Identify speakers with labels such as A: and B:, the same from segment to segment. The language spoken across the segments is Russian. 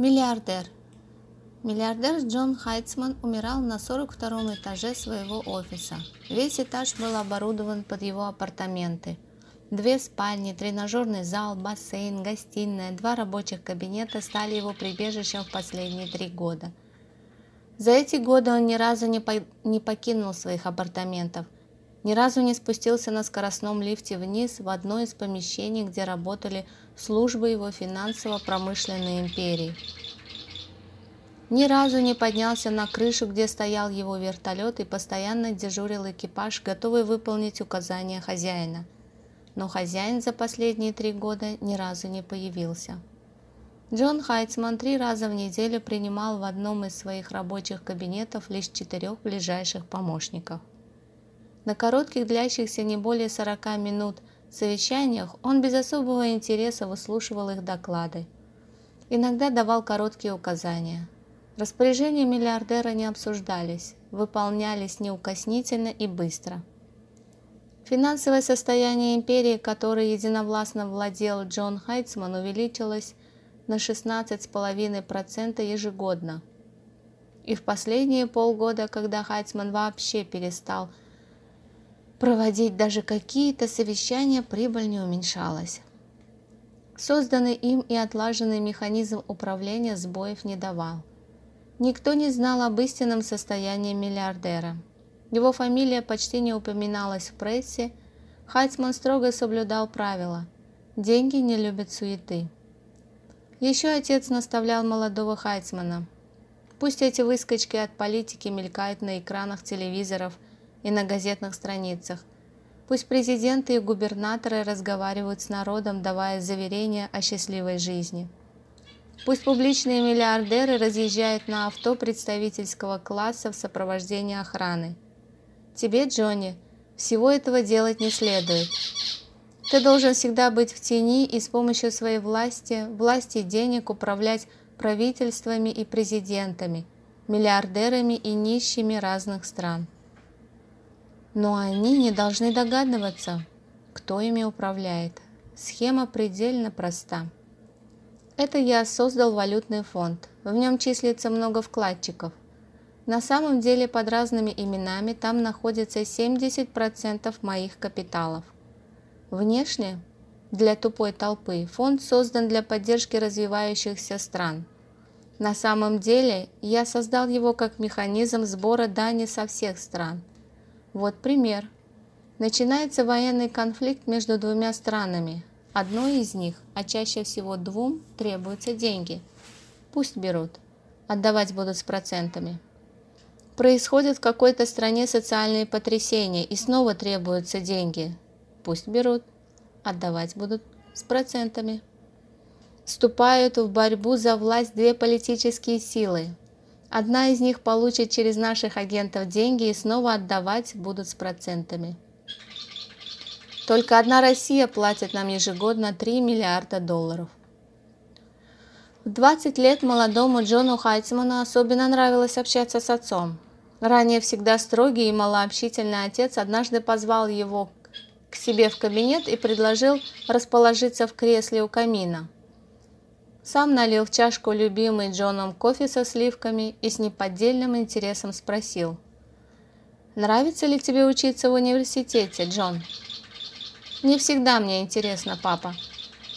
A: Миллиардер. Миллиардер Джон Хайцман умирал на 42 этаже своего офиса. Весь этаж был оборудован под его апартаменты. Две спальни, тренажерный зал, бассейн, гостиная, два рабочих кабинета стали его прибежищем в последние три года. За эти годы он ни разу не, по... не покинул своих апартаментов, ни разу не спустился на скоростном лифте вниз в одно из помещений, где работали службы его финансово-промышленной империи. Ни разу не поднялся на крышу, где стоял его вертолет и постоянно дежурил экипаж, готовый выполнить указания хозяина. Но хозяин за последние три года ни разу не появился. Джон Хайцман три раза в неделю принимал в одном из своих рабочих кабинетов лишь четырех ближайших помощников. На коротких, длящихся не более 40 минут совещаниях он без особого интереса выслушивал их доклады. Иногда давал короткие указания – Распоряжения миллиардера не обсуждались, выполнялись неукоснительно и быстро. Финансовое состояние империи, которой единовластно владел Джон Хайцман, увеличилось на 16,5% ежегодно. И в последние полгода, когда Хайцман вообще перестал проводить даже какие-то совещания, прибыль не уменьшалась. Созданный им и отлаженный механизм управления сбоев не давал. Никто не знал об истинном состоянии миллиардера. Его фамилия почти не упоминалась в прессе. Хайцман строго соблюдал правила. Деньги не любят суеты. Еще отец наставлял молодого Хайцмана. Пусть эти выскочки от политики мелькают на экранах телевизоров и на газетных страницах. Пусть президенты и губернаторы разговаривают с народом, давая заверения о счастливой жизни. Пусть публичные миллиардеры разъезжают на авто представительского класса в сопровождении охраны. Тебе, Джонни, всего этого делать не следует. Ты должен всегда быть в тени и с помощью своей власти, власти денег управлять правительствами и президентами, миллиардерами и нищими разных стран. Но они не должны догадываться, кто ими управляет. Схема предельно проста. Это я создал валютный фонд. В нем числится много вкладчиков. На самом деле под разными именами там находится 70% моих капиталов. Внешне, для тупой толпы, фонд создан для поддержки развивающихся стран. На самом деле я создал его как механизм сбора дани со всех стран. Вот пример. Начинается военный конфликт между двумя странами, Одной из них, а чаще всего двум, требуются деньги. Пусть берут. Отдавать будут с процентами. Происходят в какой-то стране социальные потрясения и снова требуются деньги. Пусть берут. Отдавать будут с процентами. Вступают в борьбу за власть две политические силы. Одна из них получит через наших агентов деньги и снова отдавать будут с процентами. Только одна Россия платит нам ежегодно 3 миллиарда долларов. В 20 лет молодому Джону Хайцману особенно нравилось общаться с отцом. Ранее всегда строгий и малообщительный отец однажды позвал его к себе в кабинет и предложил расположиться в кресле у камина. Сам налил в чашку любимый Джоном кофе со сливками и с неподдельным интересом спросил. «Нравится ли тебе учиться в университете, Джон?» Не всегда мне интересно, папа.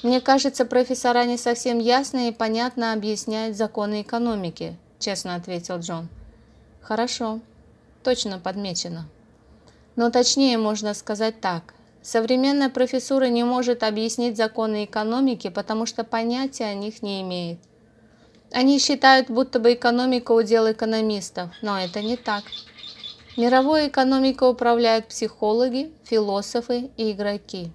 A: Мне кажется, профессора не совсем ясно и понятно объясняют законы экономики, честно ответил Джон. Хорошо, точно подмечено. Но точнее можно сказать так. Современная профессура не может объяснить законы экономики, потому что понятия о них не имеет. Они считают, будто бы экономика удел экономистов, но это не так. Мировой экономикой управляют психологи, философы и игроки.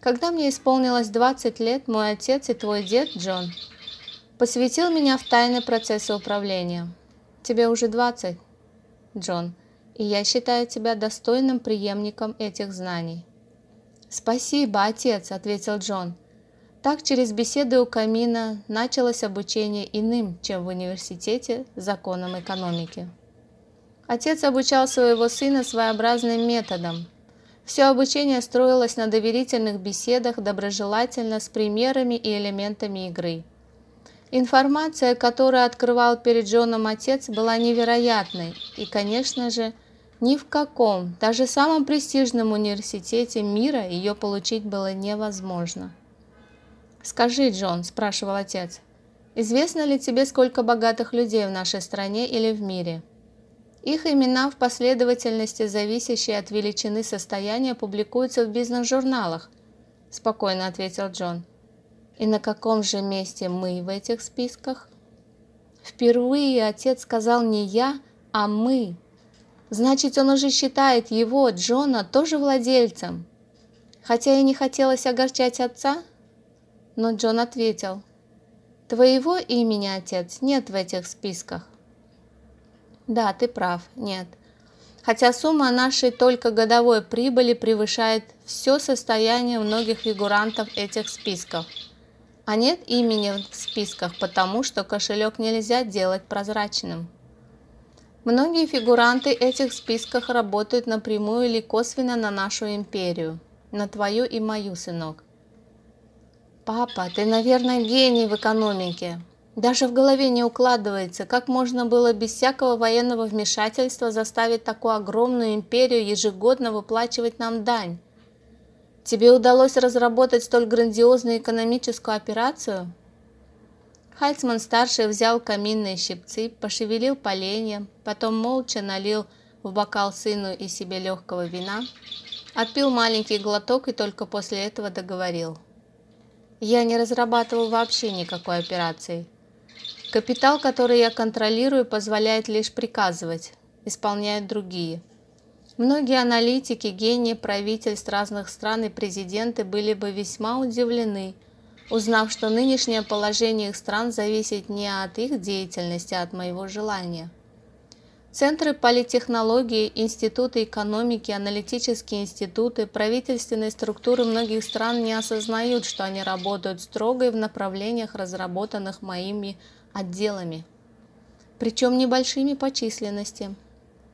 A: Когда мне исполнилось 20 лет, мой отец и твой дед Джон посвятил меня в тайны процесса управления. Тебе уже 20, Джон, и я считаю тебя достойным преемником этих знаний. Спасибо, отец, ответил Джон. Так через беседы у камина началось обучение иным, чем в университете, законам экономики. Отец обучал своего сына своеобразным методом. Все обучение строилось на доверительных беседах, доброжелательно, с примерами и элементами игры. Информация, которую открывал перед Джоном отец, была невероятной, и, конечно же, ни в каком, даже самом престижном университете мира ее получить было невозможно. «Скажи, Джон», – спрашивал отец, – «известно ли тебе, сколько богатых людей в нашей стране или в мире?» Их имена в последовательности, зависящие от величины состояния, публикуются в бизнес-журналах, спокойно ответил Джон. И на каком же месте мы в этих списках? Впервые отец сказал не я, а мы. Значит, он уже считает его, Джона, тоже владельцем. Хотя и не хотелось огорчать отца, но Джон ответил, «Твоего имени, отец, нет в этих списках». «Да, ты прав, нет. Хотя сумма нашей только годовой прибыли превышает все состояние многих фигурантов этих списков. А нет имени в списках, потому что кошелек нельзя делать прозрачным. Многие фигуранты этих списках работают напрямую или косвенно на нашу империю, на твою и мою, сынок. Папа, ты, наверное, гений в экономике. Даже в голове не укладывается, как можно было без всякого военного вмешательства заставить такую огромную империю ежегодно выплачивать нам дань. Тебе удалось разработать столь грандиозную экономическую операцию? Хальцман-старший взял каминные щипцы, пошевелил поленья, потом молча налил в бокал сыну и себе легкого вина, отпил маленький глоток и только после этого договорил. «Я не разрабатывал вообще никакой операции. Капитал, который я контролирую, позволяет лишь приказывать, исполняют другие». Многие аналитики, гении правительств разных стран и президенты были бы весьма удивлены, узнав, что нынешнее положение их стран зависит не от их деятельности, а от моего желания. Центры политтехнологии, институты экономики, аналитические институты, правительственные структуры многих стран не осознают, что они работают строго и в направлениях, разработанных моими отделами, причем небольшими по численности –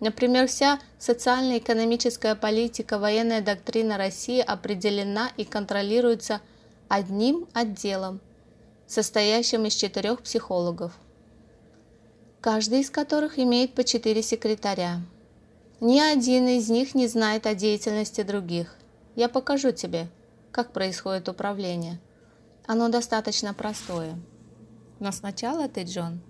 A: Например, вся социально-экономическая политика, военная доктрина России определена и контролируется одним отделом, состоящим из четырех психологов, каждый из которых имеет по четыре секретаря. Ни один из них не знает о деятельности других. Я покажу тебе, как происходит управление. Оно достаточно простое. Но сначала ты, Джон,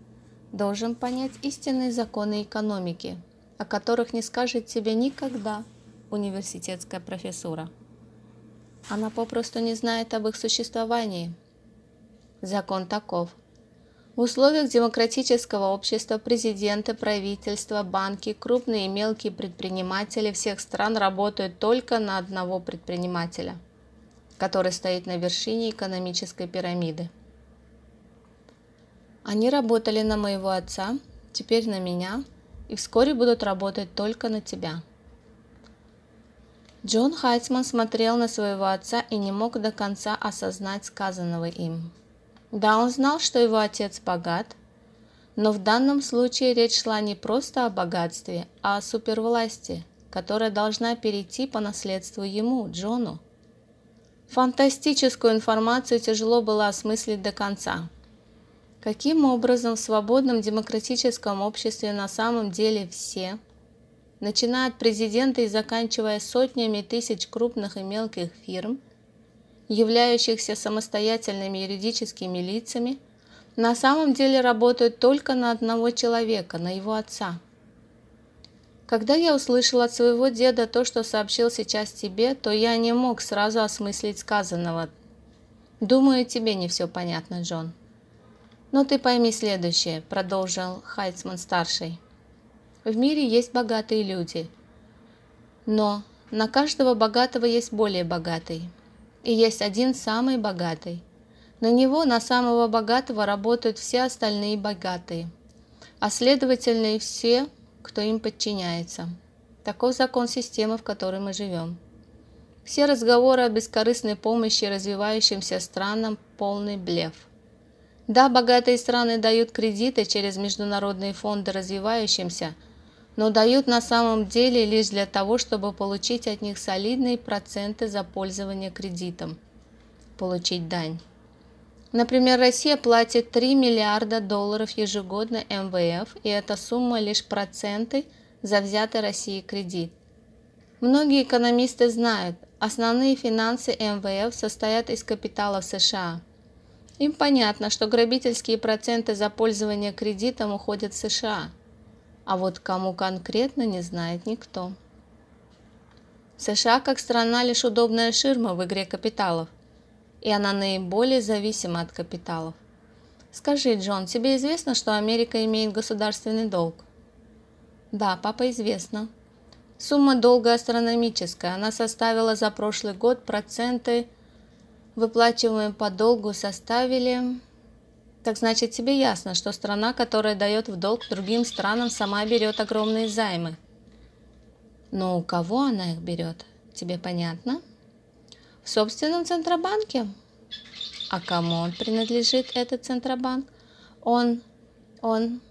A: должен понять истинные законы экономики – о которых не скажет тебе никогда университетская профессура. Она попросту не знает об их существовании. Закон таков. В условиях демократического общества президенты, правительства, банки, крупные и мелкие предприниматели всех стран работают только на одного предпринимателя, который стоит на вершине экономической пирамиды. Они работали на моего отца, теперь на меня – и вскоре будут работать только на тебя. Джон Хайцман смотрел на своего отца и не мог до конца осознать сказанного им. Да, он знал, что его отец богат, но в данном случае речь шла не просто о богатстве, а о супервласти, которая должна перейти по наследству ему, Джону. Фантастическую информацию тяжело было осмыслить до конца. Каким образом в свободном демократическом обществе на самом деле все, начиная от президента и заканчивая сотнями тысяч крупных и мелких фирм, являющихся самостоятельными юридическими лицами, на самом деле работают только на одного человека, на его отца. Когда я услышал от своего деда то, что сообщил сейчас тебе, то я не мог сразу осмыслить сказанного. Думаю, тебе не все понятно, Джон. Но ты пойми следующее, продолжил Хайцман-старший. В мире есть богатые люди, но на каждого богатого есть более богатый. И есть один самый богатый. На него, на самого богатого, работают все остальные богатые, а следовательно и все, кто им подчиняется. Таков закон системы, в которой мы живем. Все разговоры о бескорыстной помощи развивающимся странам – полный блеф – да, богатые страны дают кредиты через международные фонды развивающимся, но дают на самом деле лишь для того, чтобы получить от них солидные проценты за пользование кредитом, получить дань. Например, Россия платит 3 миллиарда долларов ежегодно МВФ, и эта сумма лишь проценты за взятый Россией кредит. Многие экономисты знают, основные финансы МВФ состоят из капиталов США. Им понятно, что грабительские проценты за пользование кредитом уходят в США, а вот кому конкретно не знает никто. США как страна лишь удобная ширма в игре капиталов – и она наиболее зависима от капиталов. Скажи, Джон, тебе известно, что Америка имеет государственный долг? Да, папа, известно. Сумма долга астрономическая. Она составила за прошлый год проценты, выплачиваемые по долгу, составили... Так значит, тебе ясно, что страна, которая дает в долг другим странам, сама берет огромные займы. Но у кого она их берет? Тебе понятно? В собственном Центробанке? А кому он принадлежит, этот Центробанк? Он, он...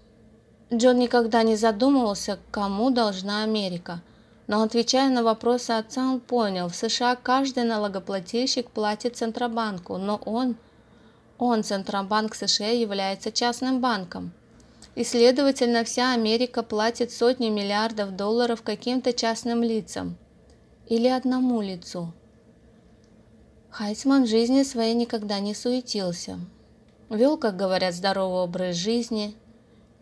A: Джон никогда не задумывался, кому должна Америка. Но отвечая на вопросы отца, он понял, в США каждый налогоплательщик платит Центробанку, но он, он, Центробанк США, является частным банком. И, следовательно, вся Америка платит сотни миллиардов долларов каким-то частным лицам. Или одному лицу – Хайцман в жизни своей никогда не суетился. Вел, как говорят, здоровый образ жизни,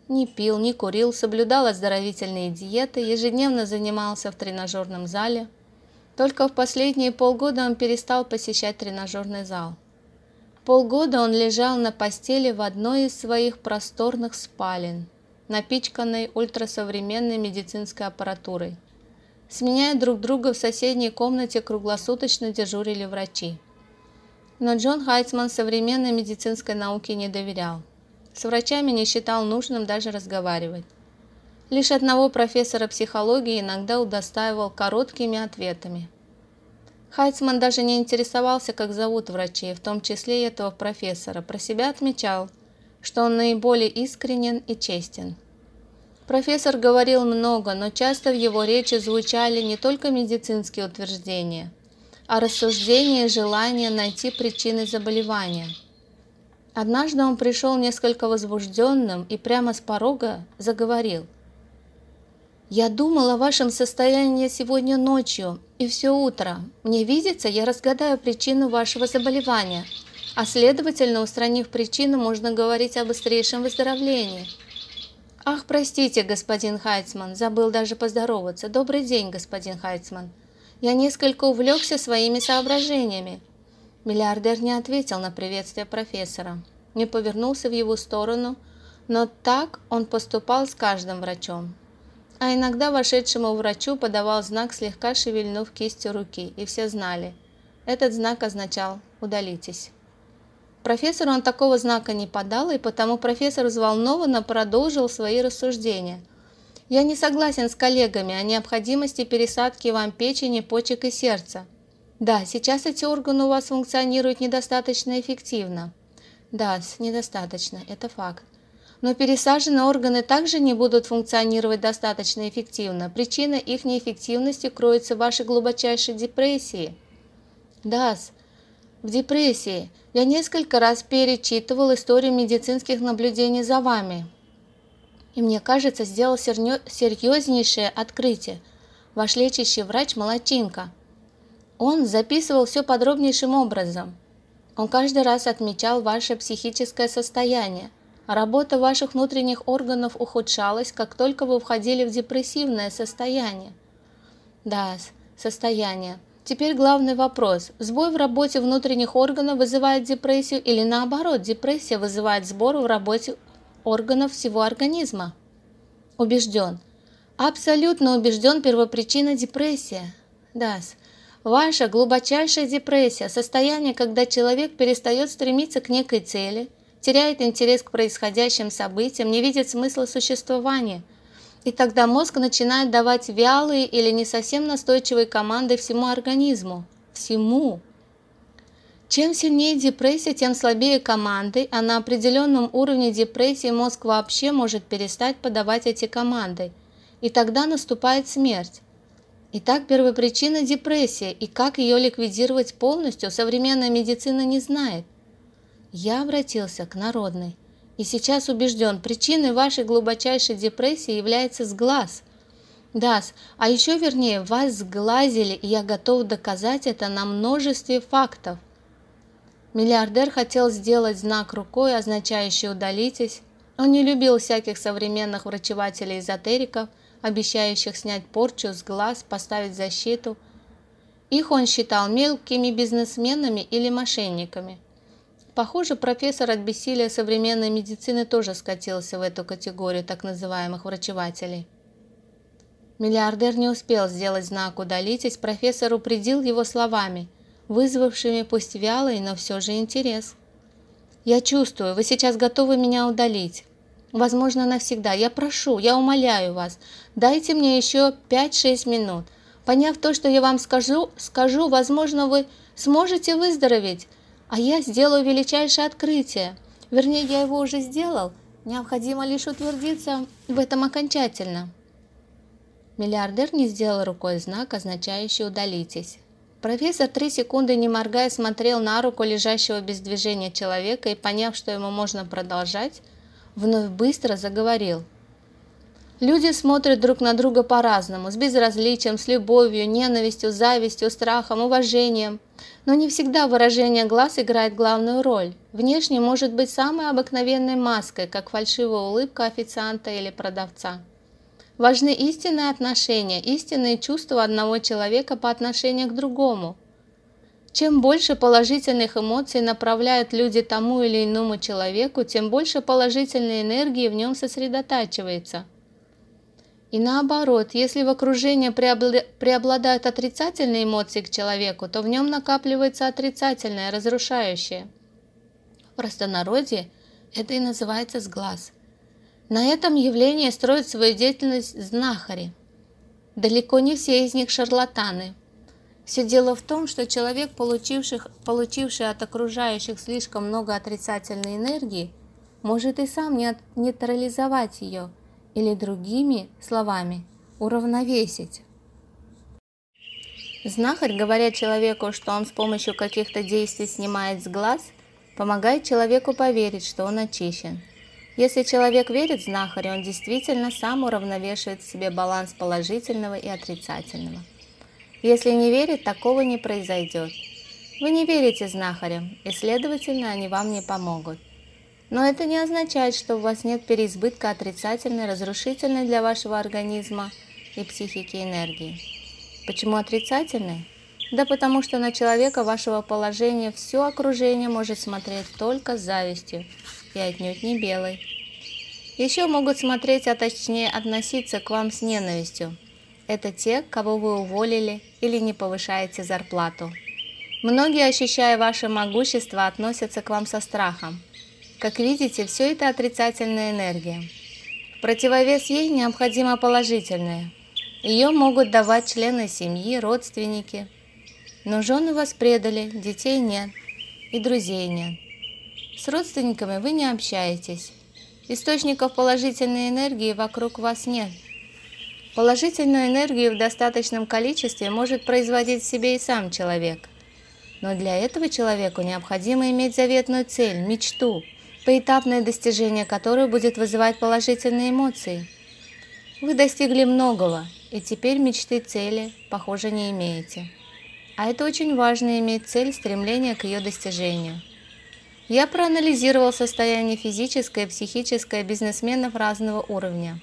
A: не пил, не курил, соблюдал оздоровительные диеты, ежедневно занимался в тренажерном зале. Только в последние полгода он перестал посещать тренажерный зал. Полгода он лежал на постели в одной из своих просторных спален, напичканной ультрасовременной медицинской аппаратурой. Сменяя друг друга в соседней комнате круглосуточно дежурили врачи. Но Джон Хайцман современной медицинской науке не доверял. С врачами не считал нужным даже разговаривать. Лишь одного профессора психологии иногда удостаивал короткими ответами. Хайцман даже не интересовался, как зовут врачей, в том числе и этого профессора. Про себя отмечал, что он наиболее искренен и честен. Профессор говорил много, но часто в его речи звучали не только медицинские утверждения – о рассуждении желания найти причины заболевания. Однажды он пришел несколько возбужденным и прямо с порога заговорил. «Я думал о вашем состоянии сегодня ночью и все утро. Мне видится, я разгадаю причину вашего заболевания, а следовательно, устранив причину, можно говорить о быстрейшем выздоровлении». «Ах, простите, господин Хайцман, забыл даже поздороваться. Добрый день, господин Хайцман». Я несколько увлекся своими соображениями. Миллиардер не ответил на приветствие профессора, не повернулся в его сторону, но так он поступал с каждым врачом. А иногда вошедшему врачу подавал знак, слегка шевельнув кистью руки, и все знали. Этот знак означал «удалитесь». Профессору он такого знака не подал, и потому профессор взволнованно продолжил свои рассуждения – я не согласен с коллегами о необходимости пересадки вам печени, почек и сердца. Да, сейчас эти органы у вас функционируют недостаточно эффективно. Да, недостаточно, это факт. Но пересаженные органы также не будут функционировать достаточно эффективно. Причина их неэффективности кроется в вашей глубочайшей депрессии. Да, в депрессии. Я несколько раз перечитывал историю медицинских наблюдений за вами и, мне кажется, сделал серьезнейшее открытие. Ваш лечащий врач Молочинка. Он записывал все подробнейшим образом. Он каждый раз отмечал ваше психическое состояние. Работа ваших внутренних органов ухудшалась, как только вы входили в депрессивное состояние. Да, состояние. Теперь главный вопрос. Сбой в работе внутренних органов вызывает депрессию или наоборот, депрессия вызывает сбор в работе органов всего организма. Убежден. Абсолютно убежден первопричина депрессия. Дас. Ваша глубочайшая депрессия – состояние, когда человек перестает стремиться к некой цели, теряет интерес к происходящим событиям, не видит смысла существования. И тогда мозг начинает давать вялые или не совсем настойчивые команды всему организму. Всему. Чем сильнее депрессия, тем слабее команды, а на определенном уровне депрессии мозг вообще может перестать подавать эти команды, и тогда наступает смерть. Итак, первопричина депрессии, и как ее ликвидировать полностью, современная медицина не знает. Я обратился к народной. И сейчас убежден, причиной вашей глубочайшей депрессии является сглаз. Дас, а еще вернее, вас сглазили, и я готов доказать это на множестве фактов. Миллиардер хотел сделать знак рукой, означающий «удалитесь». Он не любил всяких современных врачевателей-эзотериков, обещающих снять порчу с глаз, поставить защиту. Их он считал мелкими бизнесменами или мошенниками. Похоже, профессор от бессилия современной медицины тоже скатился в эту категорию так называемых врачевателей. Миллиардер не успел сделать знак «удалитесь», профессор упредил его словами, вызвавшими пусть вялый, но все же интерес. «Я чувствую, вы сейчас готовы меня удалить. Возможно, навсегда. Я прошу, я умоляю вас, дайте мне еще 5-6 минут. Поняв то, что я вам скажу, скажу, возможно, вы сможете выздороветь, а я сделаю величайшее открытие. Вернее, я его уже сделал. Необходимо лишь утвердиться в этом окончательно. Миллиардер не сделал рукой знак, означающий «удалитесь». Профессор три секунды не моргая смотрел на руку лежащего без движения человека и, поняв, что ему можно продолжать, вновь быстро заговорил. Люди смотрят друг на друга по-разному, с безразличием, с любовью, ненавистью, завистью, страхом, уважением – но не всегда выражение глаз играет главную роль. Внешне может быть самой обыкновенной маской, как фальшивая улыбка официанта или продавца. Важны истинные отношения, истинные чувства одного человека по отношению к другому. Чем больше положительных эмоций направляют люди тому или иному человеку, тем больше положительной энергии в нем сосредотачивается – и наоборот, если в окружении преобладают отрицательные эмоции к человеку, то в нем накапливается отрицательное, разрушающее. В простонародье это и называется сглаз. На этом явлении строят свою деятельность знахари. Далеко не все из них шарлатаны. Все дело в том, что человек, получивших, получивший от окружающих слишком много отрицательной энергии, может и сам не нейтрализовать ее – или другими словами уравновесить. Знахарь, говоря человеку, что он с помощью каких-то действий снимает с глаз, помогает человеку поверить, что он очищен. Если человек верит знахарю, он действительно сам уравновешивает в себе баланс положительного и отрицательного. Если не верит, такого не произойдет. Вы не верите знахарям, и, следовательно, они вам не помогут. Но это не означает, что у вас нет переизбытка отрицательной, разрушительной для вашего организма и психики энергии. Почему отрицательной? Да потому что на человека вашего положения все окружение может смотреть только с завистью и отнюдь не белой. Еще могут смотреть, а точнее относиться к вам с ненавистью. Это те, кого вы уволили или не повышаете зарплату. Многие, ощущая ваше могущество, относятся к вам со страхом – как видите, все это отрицательная энергия. В противовес ей необходимо положительное. Ее могут давать члены семьи, родственники. Но жены вас предали, детей нет и друзей нет. С родственниками вы не общаетесь. Источников положительной энергии вокруг вас нет. Положительную энергию в достаточном количестве может производить в себе и сам человек. Но для этого человеку необходимо иметь заветную цель, мечту, поэтапное достижение которой будет вызывать положительные эмоции. Вы достигли многого, и теперь мечты цели, похоже, не имеете. А это очень важно иметь цель, стремление к ее достижению. Я проанализировал состояние физическое и психическое бизнесменов разного уровня.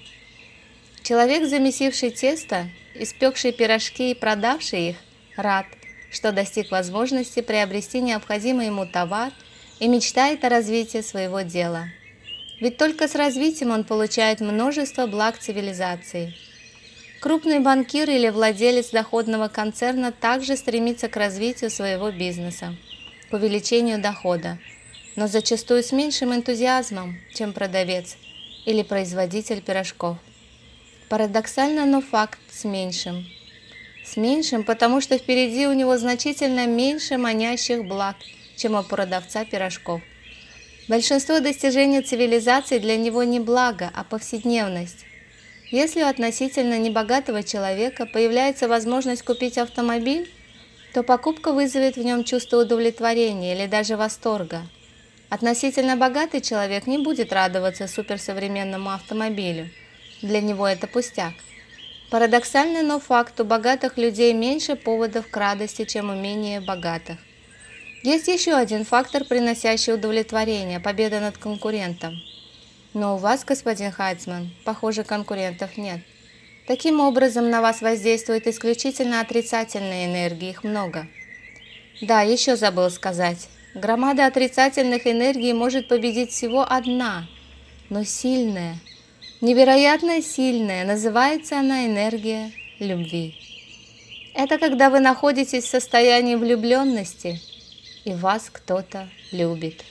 A: Человек, замесивший тесто, испекший пирожки и продавший их, рад, что достиг возможности приобрести необходимый ему товар – и мечтает о развитии своего дела. Ведь только с развитием он получает множество благ цивилизации. Крупный банкир или владелец доходного концерна также стремится к развитию своего бизнеса, к увеличению дохода, но зачастую с меньшим энтузиазмом, чем продавец или производитель пирожков. Парадоксально, но факт с меньшим. С меньшим, потому что впереди у него значительно меньше манящих благ – чем у продавца пирожков. Большинство достижений цивилизации для него не благо, а повседневность. Если у относительно небогатого человека появляется возможность купить автомобиль, то покупка вызовет в нем чувство удовлетворения или даже восторга. Относительно богатый человек не будет радоваться суперсовременному автомобилю. Для него это пустяк. Парадоксально, но факт, у богатых людей меньше поводов к радости, чем у менее богатых. Есть еще один фактор, приносящий удовлетворение – победа над конкурентом. Но у вас, господин Хайцман, похоже, конкурентов нет. Таким образом, на вас воздействует исключительно отрицательная энергия, их много. Да, еще забыл сказать. Громада отрицательных энергий может победить всего одна, но сильная, невероятно сильная, называется она энергия любви. Это когда вы находитесь в состоянии влюбленности – и вас кто-то любит.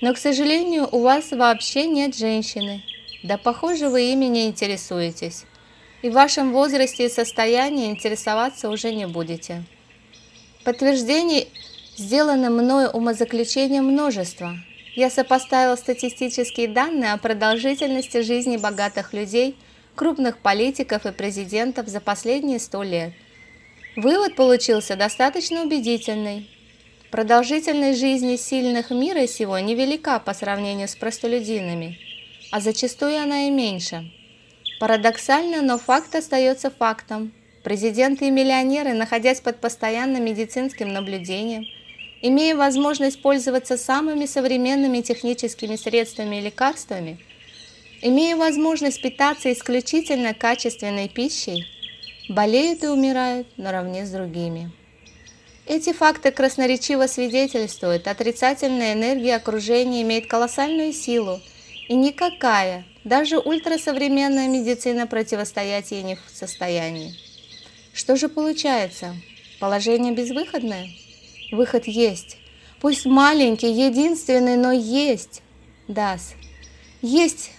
A: Но, к сожалению, у вас вообще нет женщины. Да, похоже, вы ими не интересуетесь. И в вашем возрасте и состоянии интересоваться уже не будете. Подтверждений сделано мною умозаключение множество. Я сопоставил статистические данные о продолжительности жизни богатых людей, крупных политиков и президентов за последние сто лет. Вывод получился достаточно убедительный. Продолжительность жизни сильных мира сего невелика по сравнению с простолюдинами, а зачастую она и меньше. Парадоксально, но факт остается фактом. Президенты и миллионеры, находясь под постоянным медицинским наблюдением, имея возможность пользоваться самыми современными техническими средствами и лекарствами, имея возможность питаться исключительно качественной пищей, болеют и умирают наравне с другими. Эти факты красноречиво свидетельствуют, отрицательная энергия окружения имеет колоссальную силу, и никакая, даже ультрасовременная медицина противостоять ей не в состоянии. Что же получается? Положение безвыходное? Выход есть. Пусть маленький, единственный, но есть. Дас. Есть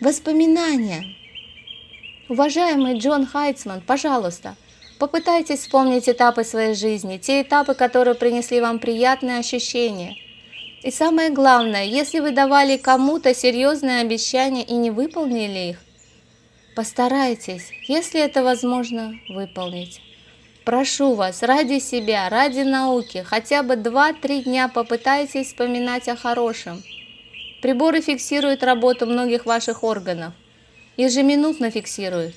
A: воспоминания. Уважаемый Джон Хайцман, пожалуйста, Попытайтесь вспомнить этапы своей жизни, те этапы, которые принесли вам приятные ощущения. И самое главное, если вы давали кому-то серьезные обещания и не выполнили их, постарайтесь, если это возможно, выполнить. Прошу вас, ради себя, ради науки, хотя бы 2-3 дня попытайтесь вспоминать о хорошем. Приборы фиксируют работу многих ваших органов. Ежеминутно фиксируют.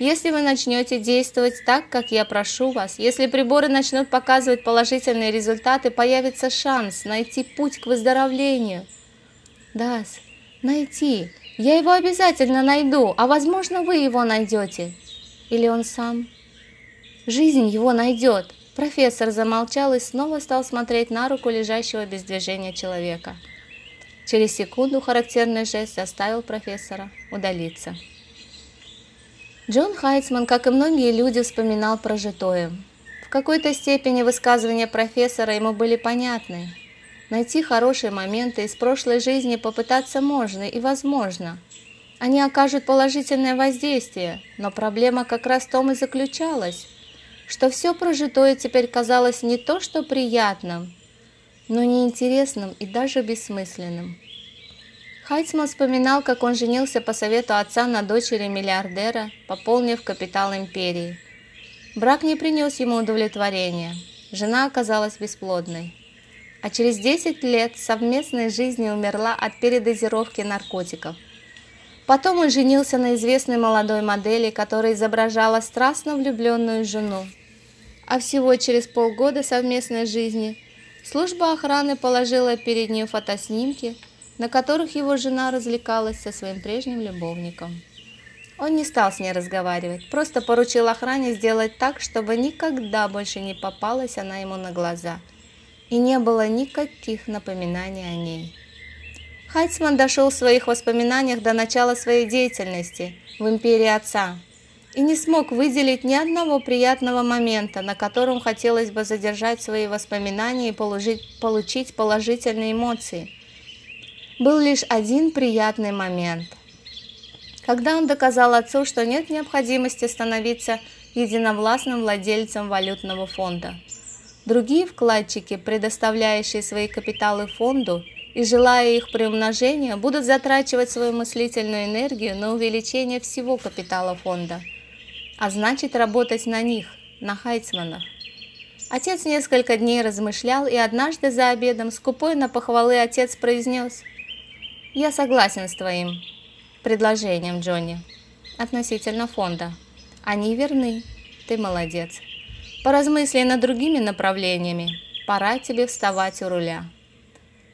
A: Если вы начнете действовать так, как я прошу вас, если приборы начнут показывать положительные результаты, появится шанс найти путь к выздоровлению. Дас, найти. Я его обязательно найду, а возможно вы его найдете. Или он сам? Жизнь его найдет. Профессор замолчал и снова стал смотреть на руку лежащего без движения человека. Через секунду характерный жест заставил профессора удалиться. Джон Хайцман, как и многие люди, вспоминал прожитое. В какой-то степени высказывания профессора ему были понятны. Найти хорошие моменты из прошлой жизни попытаться можно и возможно. Они окажут положительное воздействие, но проблема как раз в том и заключалась, что все прожитое теперь казалось не то что приятным, но неинтересным и даже бессмысленным. Хайцман вспоминал, как он женился по совету отца на дочери миллиардера, пополнив капитал империи. Брак не принес ему удовлетворения. Жена оказалась бесплодной. А через 10 лет совместной жизни умерла от передозировки наркотиков. Потом он женился на известной молодой модели, которая изображала страстно влюбленную жену. А всего через полгода совместной жизни служба охраны положила перед ним фотоснимки – на которых его жена развлекалась со своим прежним любовником. Он не стал с ней разговаривать, просто поручил охране сделать так, чтобы никогда больше не попалась она ему на глаза, и не было никаких напоминаний о ней. Хайцман дошел в своих воспоминаниях до начала своей деятельности в империи отца и не смог выделить ни одного приятного момента, на котором хотелось бы задержать свои воспоминания и получить, получить положительные эмоции – был лишь один приятный момент. Когда он доказал отцу, что нет необходимости становиться единовластным владельцем валютного фонда. Другие вкладчики, предоставляющие свои капиталы фонду и желая их приумножения, будут затрачивать свою мыслительную энергию на увеличение всего капитала фонда, а значит работать на них, на Хайцманах. Отец несколько дней размышлял, и однажды за обедом скупой на похвалы отец произнес «Я согласен с твоим предложением, Джонни, относительно фонда. Они верны, ты молодец. Поразмысли над другими направлениями, пора тебе вставать у руля».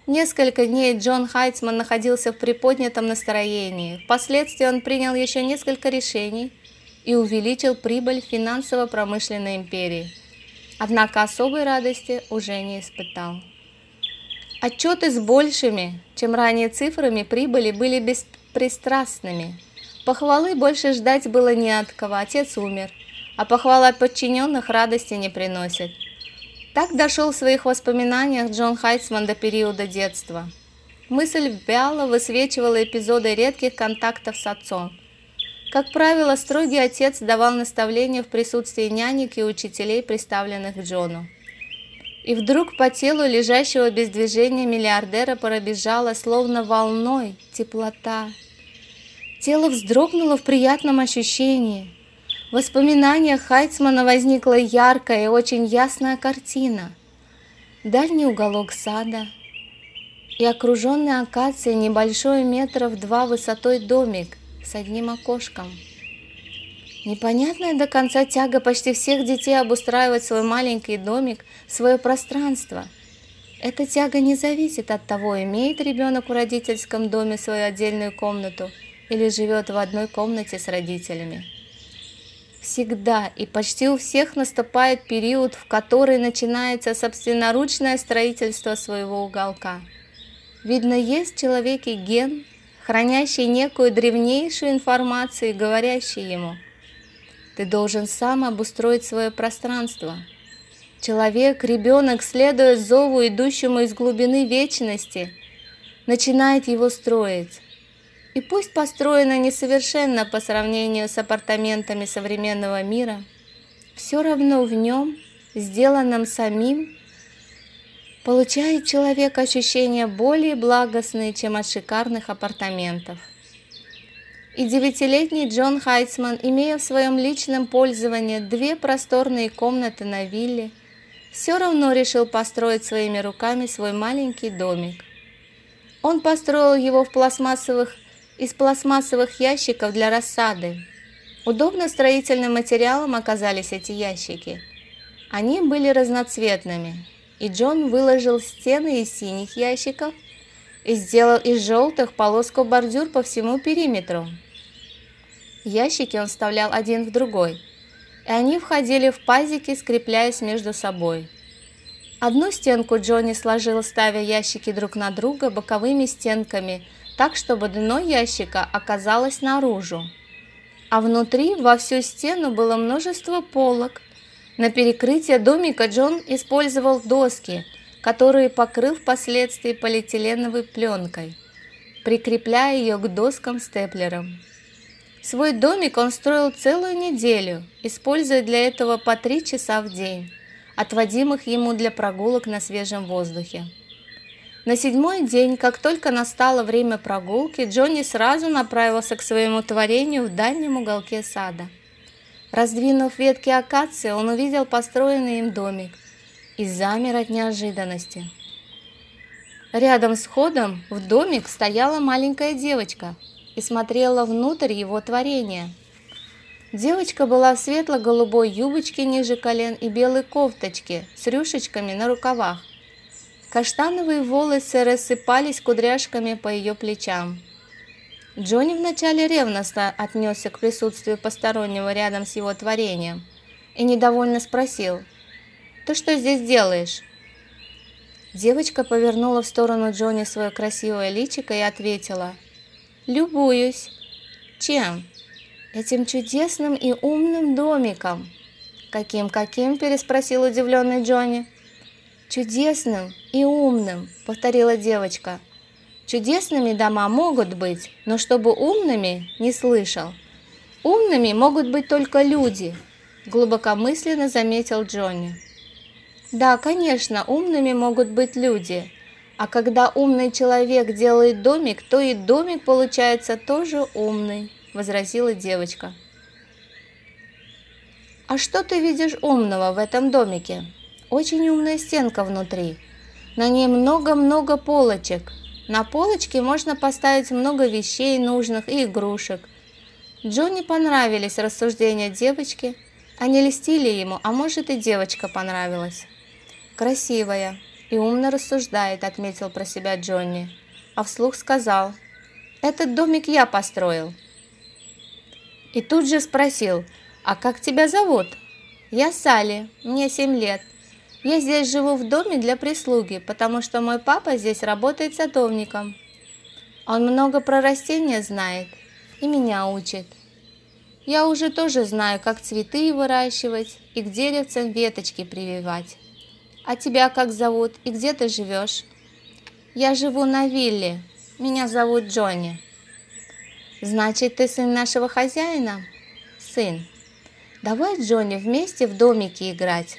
A: Несколько дней Джон Хайтсман находился в приподнятом настроении. Впоследствии он принял еще несколько решений и увеличил прибыль финансово-промышленной империи – однако особой радости уже не испытал. Отчеты с большими, чем ранее цифрами прибыли, были беспристрастными. Похвалы больше ждать было не от кого, отец умер, а похвала подчиненных радости не приносит. Так дошел в своих воспоминаниях Джон Хайсман до периода детства. Мысль вяло высвечивала эпизоды редких контактов с отцом – как правило, строгий отец давал наставления в присутствии нянек и учителей, представленных Джону. И вдруг по телу лежащего без движения миллиардера пробежала, словно волной, теплота. Тело вздрогнуло в приятном ощущении. В воспоминаниях Хайцмана возникла яркая и очень ясная картина. Дальний уголок сада и окруженный акацией небольшой метров два высотой домик – с одним окошком. Непонятная до конца тяга почти всех детей обустраивать свой маленький домик, свое пространство. Эта тяга не зависит от того, имеет ребенок в родительском доме свою отдельную комнату или живет в одной комнате с родителями. Всегда и почти у всех наступает период, в который начинается собственноручное строительство своего уголка. Видно, есть в человеке ген, хранящий некую древнейшую информацию и говорящий ему, ты должен сам обустроить свое пространство. Человек, ребенок, следуя зову, идущему из глубины вечности, начинает его строить. И пусть построено несовершенно по сравнению с апартаментами современного мира, все равно в нем, сделанном самим, получает человек ощущения более благостные, чем от шикарных апартаментов. И девятилетний Джон Хайцман, имея в своем личном пользовании две просторные комнаты на вилле, все равно решил построить своими руками свой маленький домик. Он построил его в пластмассовых, из пластмассовых ящиков для рассады. Удобно строительным материалом оказались эти ящики. Они были разноцветными, и Джон выложил стены из синих ящиков и сделал из желтых полоску бордюр по всему периметру. Ящики он вставлял один в другой, и они входили в пазики, скрепляясь между собой. Одну стенку Джонни сложил, ставя ящики друг на друга боковыми стенками, так, чтобы дно ящика оказалось наружу. А внутри во всю стену было множество полок, на перекрытие домика Джон использовал доски, которые покрыл впоследствии полиэтиленовой пленкой, прикрепляя ее к доскам степлером. Свой домик он строил целую неделю, используя для этого по три часа в день, отводимых ему для прогулок на свежем воздухе. На седьмой день, как только настало время прогулки, Джонни сразу направился к своему творению в дальнем уголке сада – Раздвинув ветки акации, он увидел построенный им домик и замер от неожиданности. Рядом с входом в домик стояла маленькая девочка и смотрела внутрь его творения. Девочка была в светло-голубой юбочке ниже колен и белой кофточке с рюшечками на рукавах. Каштановые волосы рассыпались кудряшками по ее плечам. Джонни вначале ревностно отнесся к присутствию постороннего рядом с его творением и недовольно спросил, «Ты что здесь делаешь?» Девочка повернула в сторону Джонни свое красивое личико и ответила, «Любуюсь». «Чем?» «Этим чудесным и умным домиком». «Каким-каким?» – переспросил удивленный Джонни. «Чудесным и умным», – повторила девочка – Чудесными дома могут быть, но чтобы умными не слышал. Умными могут быть только люди, глубокомысленно заметил Джонни. Да, конечно, умными могут быть люди, а когда умный человек делает домик, то и домик получается тоже умный, возразила девочка. А что ты видишь умного в этом домике? Очень умная стенка внутри. На ней много-много полочек. На полочке можно поставить много вещей нужных и игрушек. Джонни понравились рассуждения девочки. Они листили ему, а может и девочка понравилась. «Красивая и умно рассуждает», — отметил про себя Джонни. А вслух сказал, «Этот домик я построил». И тут же спросил, «А как тебя зовут?» «Я Салли, мне семь лет. Я здесь живу в доме для прислуги, потому что мой папа здесь работает садовником. Он много про растения знает и меня учит. Я уже тоже знаю, как цветы выращивать и к деревцам веточки прививать. А тебя как зовут и где ты живешь? Я живу на вилле. Меня зовут Джонни. Значит, ты сын нашего хозяина? Сын. Давай, Джонни, вместе в домике играть.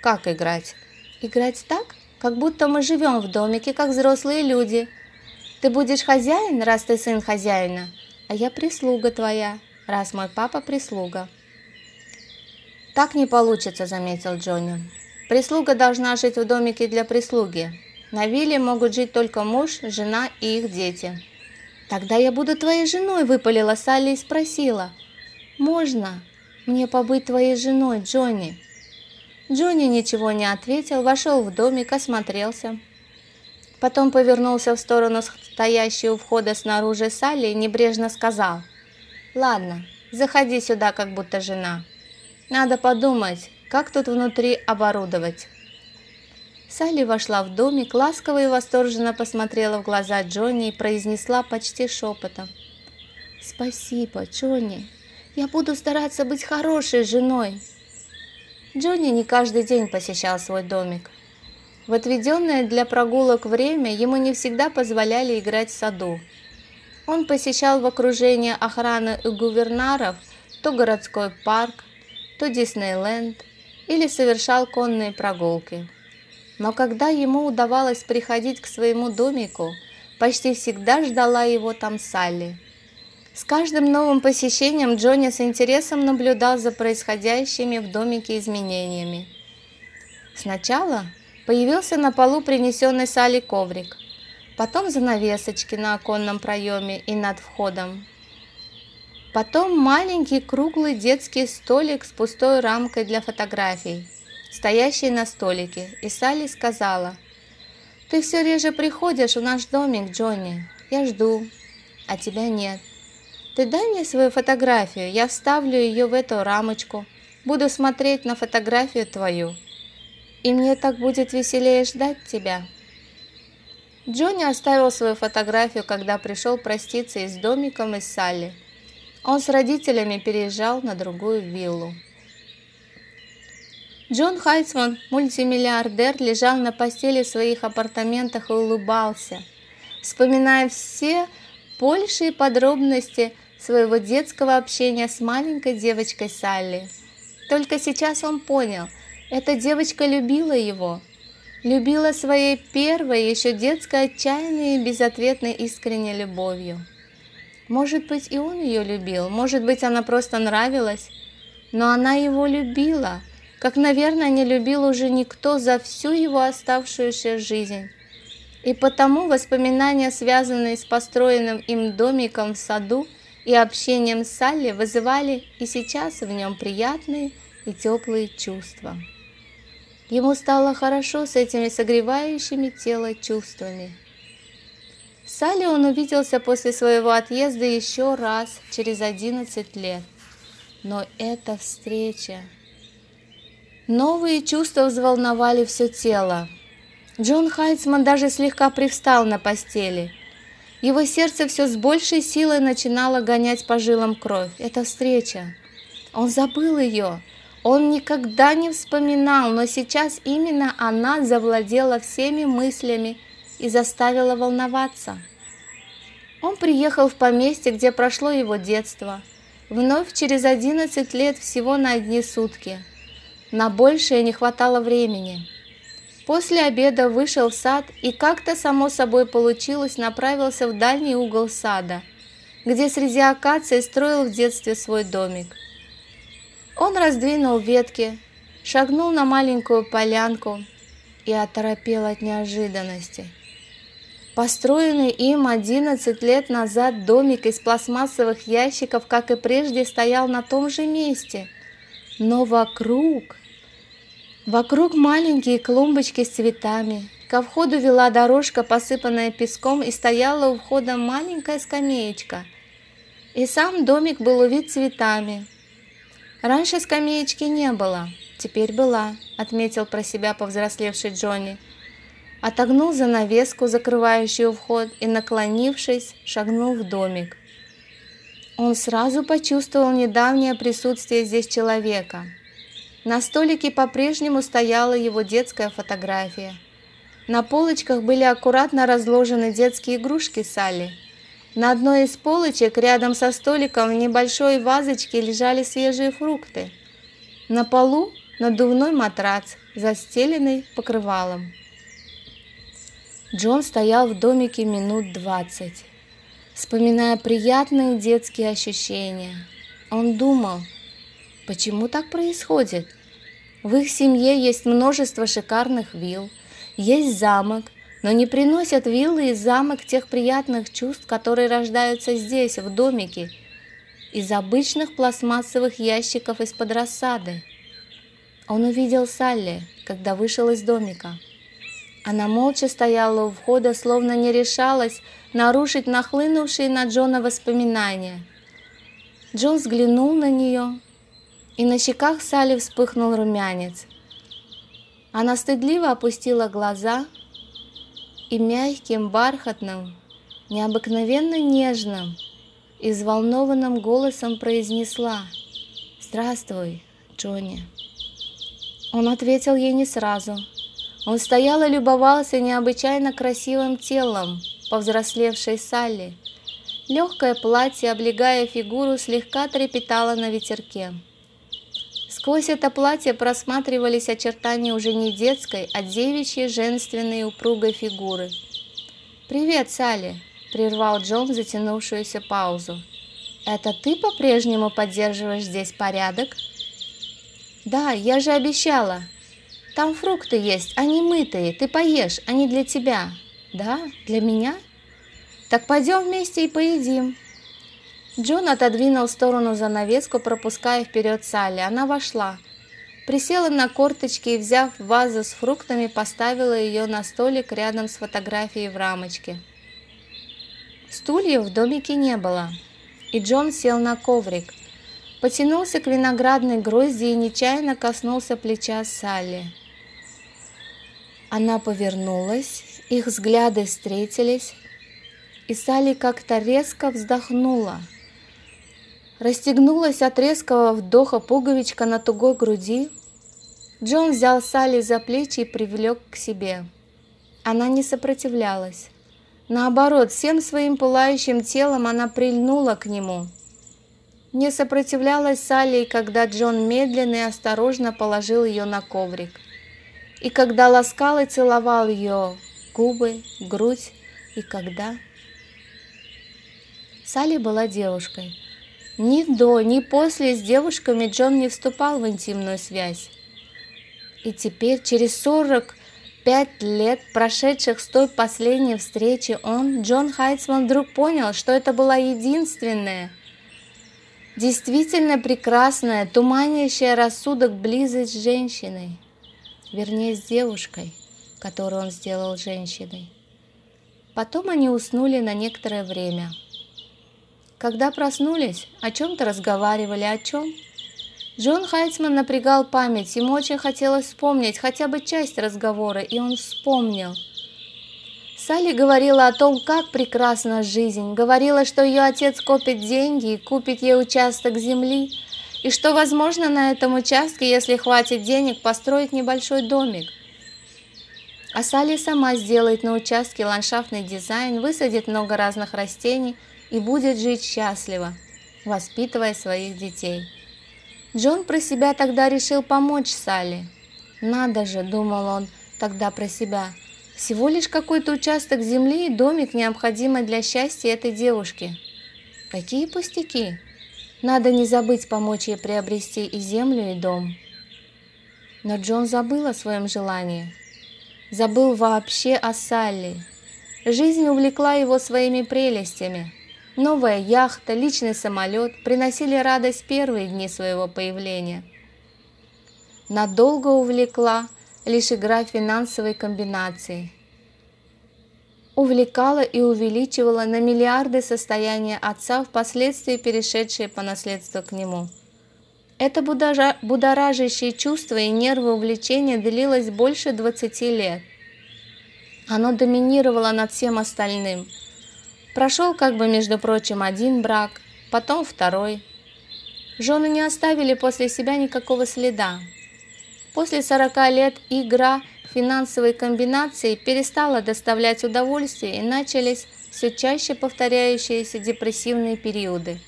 A: Как играть? Играть так, как будто мы живем в домике, как взрослые люди. Ты будешь хозяин, раз ты сын хозяина, а я прислуга твоя, раз мой папа прислуга. Так не получится, заметил Джонни. Прислуга должна жить в домике для прислуги. На вилле могут жить только муж, жена и их дети. Тогда я буду твоей женой, выпалила Салли и спросила. Можно мне побыть твоей женой, Джонни? Джонни ничего не ответил, вошел в домик, осмотрелся. Потом повернулся в сторону стоящей у входа снаружи Салли и небрежно сказал. «Ладно, заходи сюда, как будто жена. Надо подумать, как тут внутри оборудовать». Салли вошла в домик, ласково и восторженно посмотрела в глаза Джонни и произнесла почти шепотом. «Спасибо, Джонни. Я буду стараться быть хорошей женой. Джонни не каждый день посещал свой домик. В отведенное для прогулок время ему не всегда позволяли играть в саду. Он посещал в окружении охраны и гувернаров то городской парк, то Диснейленд или совершал конные прогулки. Но когда ему удавалось приходить к своему домику, почти всегда ждала его там Салли – с каждым новым посещением Джонни с интересом наблюдал за происходящими в домике изменениями. Сначала появился на полу принесенный Салли коврик, потом занавесочки на оконном проеме и над входом. Потом маленький круглый детский столик с пустой рамкой для фотографий, стоящий на столике, и Салли сказала, «Ты все реже приходишь в наш домик, Джонни, я жду, а тебя нет». Ты дай мне свою фотографию, я вставлю ее в эту рамочку. Буду смотреть на фотографию твою. И мне так будет веселее ждать тебя. Джонни оставил свою фотографию, когда пришел проститься и с домиком из Салли. Он с родителями переезжал на другую виллу. Джон Хайцман, мультимиллиардер, лежал на постели в своих апартаментах и улыбался, вспоминая все большие подробности своего детского общения с маленькой девочкой Салли. Только сейчас он понял, эта девочка любила его, любила своей первой, еще детской отчаянной и безответной искренней любовью. Может быть, и он ее любил, может быть, она просто нравилась, но она его любила, как, наверное, не любил уже никто за всю его оставшуюся жизнь. И потому воспоминания, связанные с построенным им домиком в саду, и общением с Салли вызывали и сейчас в нем приятные и теплые чувства. Ему стало хорошо с этими согревающими тело чувствами. С Салли он увиделся после своего отъезда еще раз через 11 лет. Но эта встреча... Новые чувства взволновали все тело. Джон Хайцман даже слегка привстал на постели – его сердце все с большей силой начинало гонять по жилам кровь. Это встреча. Он забыл ее. Он никогда не вспоминал, но сейчас именно она завладела всеми мыслями и заставила волноваться. Он приехал в поместье, где прошло его детство, вновь через 11 лет всего на одни сутки. На большее не хватало времени. После обеда вышел в сад и как-то само собой получилось направился в дальний угол сада, где среди акаций строил в детстве свой домик. Он раздвинул ветки, шагнул на маленькую полянку и оторопел от неожиданности. Построенный им 11 лет назад домик из пластмассовых ящиков, как и прежде, стоял на том же месте. Но вокруг... Вокруг маленькие клумбочки с цветами. Ко входу вела дорожка, посыпанная песком, и стояла у входа маленькая скамеечка. И сам домик был увит цветами. Раньше скамеечки не было, теперь была, отметил про себя повзрослевший Джонни. Отогнул занавеску, закрывающую вход, и, наклонившись, шагнул в домик. Он сразу почувствовал недавнее присутствие здесь человека. На столике по-прежнему стояла его детская фотография. На полочках были аккуратно разложены детские игрушки Салли. На одной из полочек рядом со столиком в небольшой вазочке лежали свежие фрукты. На полу надувной матрац, застеленный покрывалом. Джон стоял в домике минут двадцать, вспоминая приятные детские ощущения. Он думал, почему так происходит? В их семье есть множество шикарных вилл, есть замок, но не приносят виллы и замок тех приятных чувств, которые рождаются здесь, в домике, из обычных пластмассовых ящиков из-под рассады. Он увидел Салли, когда вышел из домика. Она молча стояла у входа, словно не решалась нарушить нахлынувшие на Джона воспоминания. Джон взглянул на нее, и на щеках Салли вспыхнул румянец. Она стыдливо опустила глаза и мягким, бархатным, необыкновенно нежным и взволнованным голосом произнесла «Здравствуй, Джонни». Он ответил ей не сразу. Он стоял и любовался необычайно красивым телом повзрослевшей Салли. Легкое платье, облегая фигуру, слегка трепетало на ветерке. Сквозь это платье просматривались очертания уже не детской, а девичьей, женственной и упругой фигуры. «Привет, Салли!» – прервал Джон затянувшуюся паузу. «Это ты по-прежнему поддерживаешь здесь порядок?» «Да, я же обещала. Там фрукты есть, они мытые, ты поешь, они для тебя». «Да, для меня?» «Так пойдем вместе и поедим». Джон отодвинул в сторону занавеску, пропуская вперед Салли. Она вошла. Присела на корточки и, взяв вазу с фруктами, поставила ее на столик рядом с фотографией в рамочке. Стульев в домике не было, и Джон сел на коврик. Потянулся к виноградной грозди и нечаянно коснулся плеча Салли. Она повернулась, их взгляды встретились, и Салли как-то резко вздохнула – Расстегнулась от резкого вдоха пуговичка на тугой груди. Джон взял Салли за плечи и привлек к себе. Она не сопротивлялась. Наоборот, всем своим пылающим телом она прильнула к нему. Не сопротивлялась Салли, когда Джон медленно и осторожно положил ее на коврик. И когда ласкал и целовал ее губы, грудь, и когда... Салли была девушкой, ни до, ни после с девушками Джон не вступал в интимную связь. И теперь, через 45 лет, прошедших с той последней встречи, он, Джон Хайтсман, вдруг понял, что это была единственная, действительно прекрасная, туманящая рассудок близость с женщиной, вернее, с девушкой, которую он сделал женщиной. Потом они уснули на некоторое время – когда проснулись, о чем-то разговаривали, о чем? Джон Хайцман напрягал память, ему очень хотелось вспомнить хотя бы часть разговора, и он вспомнил. Салли говорила о том, как прекрасна жизнь, говорила, что ее отец копит деньги и купит ей участок земли, и что, возможно, на этом участке, если хватит денег, построить небольшой домик. А Салли сама сделает на участке ландшафтный дизайн, высадит много разных растений – и будет жить счастливо, воспитывая своих детей. Джон про себя тогда решил помочь Салли. «Надо же», — думал он тогда про себя, — «всего лишь какой-то участок земли и домик, необходимый для счастья этой девушки». Какие пустяки! Надо не забыть помочь ей приобрести и землю, и дом. Но Джон забыл о своем желании. Забыл вообще о Салли. Жизнь увлекла его своими прелестями. Новая яхта, личный самолет приносили радость первые дни своего появления. Надолго увлекла лишь игра финансовой комбинации. Увлекала и увеличивала на миллиарды состояния отца, впоследствии перешедшие по наследству к нему. Это будоражащее чувство и нервы увлечения длилось больше 20 лет. Оно доминировало над всем остальным. Прошел как бы, между прочим, один брак, потом второй. Жены не оставили после себя никакого следа. После 40 лет игра финансовой комбинации перестала доставлять удовольствие и начались все чаще повторяющиеся депрессивные периоды,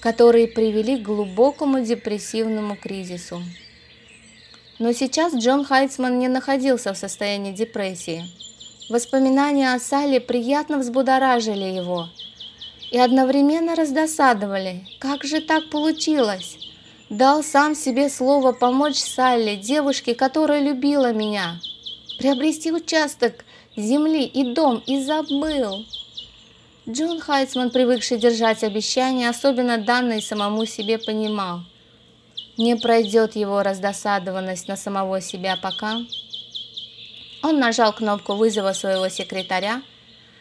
A: которые привели к глубокому депрессивному кризису. Но сейчас Джон Хайцман не находился в состоянии депрессии. Воспоминания о Салли приятно взбудоражили его и одновременно раздосадовали. Как же так получилось? Дал сам себе слово помочь Салли, девушке, которая любила меня. Приобрести участок земли и дом и забыл. Джон Хайцман, привыкший держать обещания, особенно данные самому себе, понимал. Не пройдет его раздосадованность на самого себя пока. Он нажал кнопку вызова своего секретаря,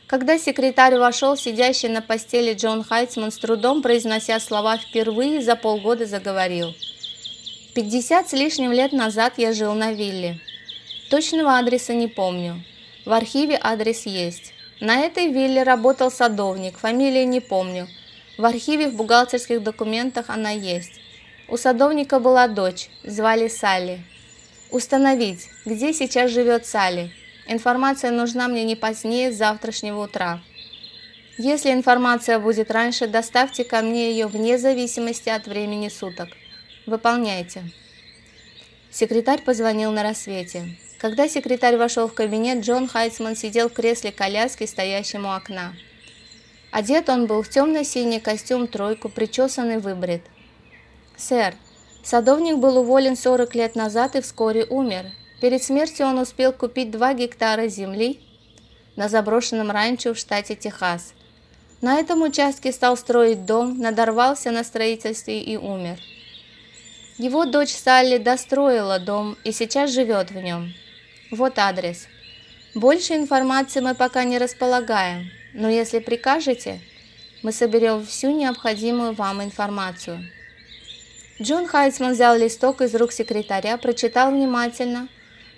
A: когда секретарь вошел, сидящий на постели Джон Хайтсман с трудом произнося слова впервые за полгода заговорил. «Пятьдесят с лишним лет назад я жил на вилле. Точного адреса не помню. В архиве адрес есть. На этой вилле работал садовник, фамилии не помню. В архиве в бухгалтерских документах она есть. У садовника была дочь, звали Салли. Установить, где сейчас живет Салли. Информация нужна мне не позднее завтрашнего утра. Если информация будет раньше, доставьте ко мне ее вне зависимости от времени суток. Выполняйте. Секретарь позвонил на рассвете. Когда секретарь вошел в кабинет, Джон Хайцман сидел в кресле коляски, стоящем у окна. Одет он был в темно-синий костюм тройку, причесанный выбрит. «Сэр, садовник был уволен 40 лет назад и вскоре умер. Перед смертью он успел купить 2 гектара земли на заброшенном ранчо в штате Техас. На этом участке стал строить дом, надорвался на строительстве и умер. Его дочь Салли достроила дом и сейчас живет в нем. Вот адрес. Больше информации мы пока не располагаем, но если прикажете, мы соберем всю необходимую вам информацию. Джон Хайцман взял листок из рук секретаря, прочитал внимательно,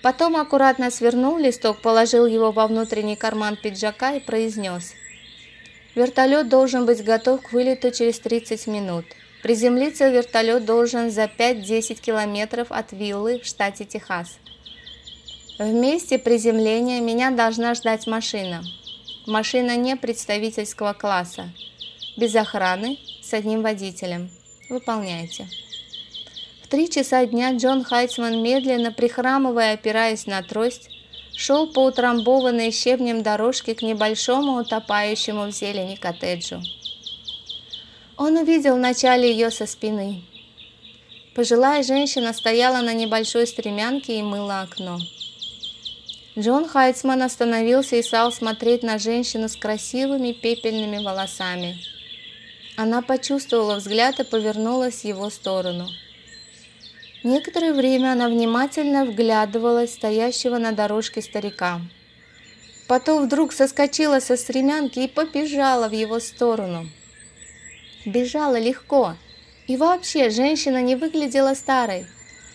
A: Потом аккуратно свернул листок, положил его во внутренний карман пиджака и произнес. Вертолет должен быть готов к вылету через 30 минут. Приземлиться вертолет должен за 5-10 километров от виллы в штате Техас. В месте приземления меня должна ждать машина. Машина не представительского класса. Без охраны, с одним водителем. Выполняйте три часа дня Джон Хайцман, медленно прихрамывая, опираясь на трость, шел по утрамбованной щебнем дорожке к небольшому утопающему в зелени коттеджу. Он увидел вначале ее со спины. Пожилая женщина стояла на небольшой стремянке и мыла окно. Джон Хайцман остановился и стал смотреть на женщину с красивыми пепельными волосами. Она почувствовала взгляд и повернулась в его сторону – Некоторое время она внимательно вглядывалась стоящего на дорожке старика. Потом вдруг соскочила со стремянки и побежала в его сторону. Бежала легко. И вообще, женщина не выглядела старой.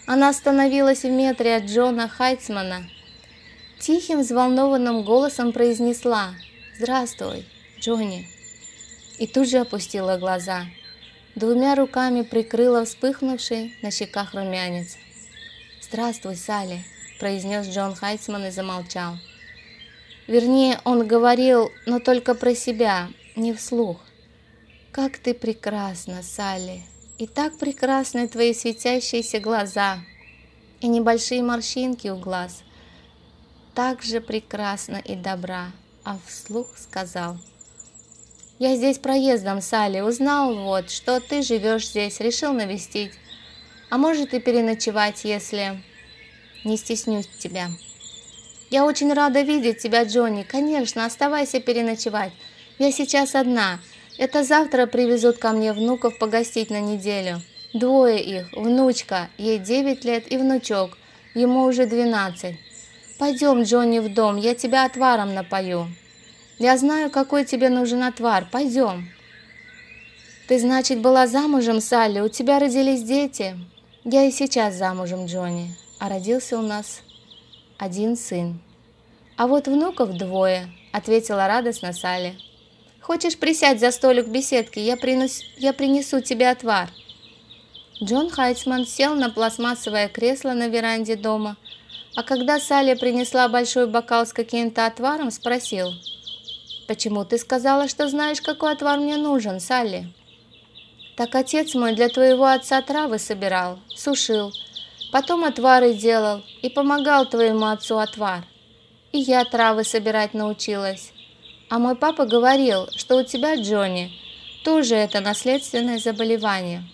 A: Она остановилась в метре от Джона Хайцмана. Тихим, взволнованным голосом произнесла «Здравствуй, Джонни!» и тут же опустила глаза – двумя руками прикрыла вспыхнувший на щеках румянец. «Здравствуй, Салли», – произнес Джон Хайцман и замолчал. Вернее, он говорил, но только про себя, не вслух. «Как ты прекрасна, Салли! И так прекрасны твои светящиеся глаза и небольшие морщинки у глаз. Так же прекрасна и добра!» А вслух сказал – я здесь проездом, Салли, узнал вот, что ты живешь здесь, решил навестить. А может и переночевать, если... не стеснюсь тебя. Я очень рада видеть тебя, Джонни. Конечно, оставайся переночевать. Я сейчас одна. Это завтра привезут ко мне внуков погостить на неделю. Двое их, внучка, ей 9 лет, и внучок, ему уже 12. Пойдем, Джонни, в дом, я тебя отваром напою. Я знаю, какой тебе нужен отвар, пойдем. Ты, значит, была замужем, Салли, у тебя родились дети? Я и сейчас замужем, Джонни, а родился у нас один сын. А вот внуков двое, ответила радостно Салли. Хочешь присядь за столик в беседке, я, принес, я принесу тебе отвар. Джон Хайцман сел на пластмассовое кресло на веранде дома, а когда Салли принесла большой бокал с каким-то отваром, спросил, «Почему ты сказала, что знаешь, какой отвар мне нужен, Салли?» «Так отец мой для твоего отца травы собирал, сушил, потом отвары делал и помогал твоему отцу отвар. И я травы собирать научилась. А мой папа говорил, что у тебя, Джонни, тоже это наследственное заболевание».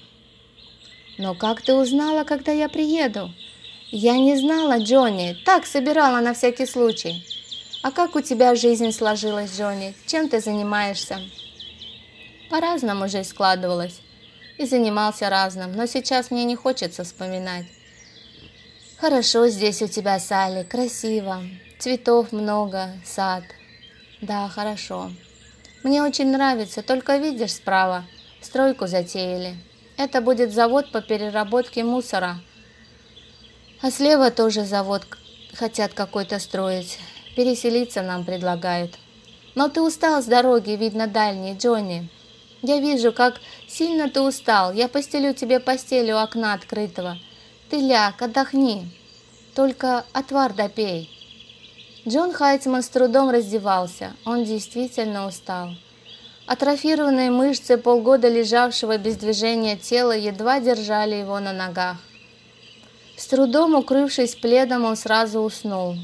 A: «Но как ты узнала, когда я приеду?» «Я не знала, Джонни, так собирала на всякий случай». «А как у тебя жизнь сложилась, Джонни? Чем ты занимаешься?» По-разному жизнь складывалась. И занимался разным, но сейчас мне не хочется вспоминать. Хорошо здесь у тебя, Салли, красиво. Цветов много, сад. Да, хорошо. Мне очень нравится, только видишь справа, стройку затеяли. Это будет завод по переработке мусора. А слева тоже завод хотят какой-то строить. Переселиться нам предлагают. Но ты устал с дороги, видно, дальней, Джонни. Я вижу, как сильно ты устал. Я постелю тебе постель у окна открытого. Ты ляг, отдохни. Только отвар допей. Джон Хайтман с трудом раздевался. Он действительно устал. Атрофированные мышцы полгода лежавшего без движения тела едва держали его на ногах. С трудом укрывшись пледом, он сразу уснул.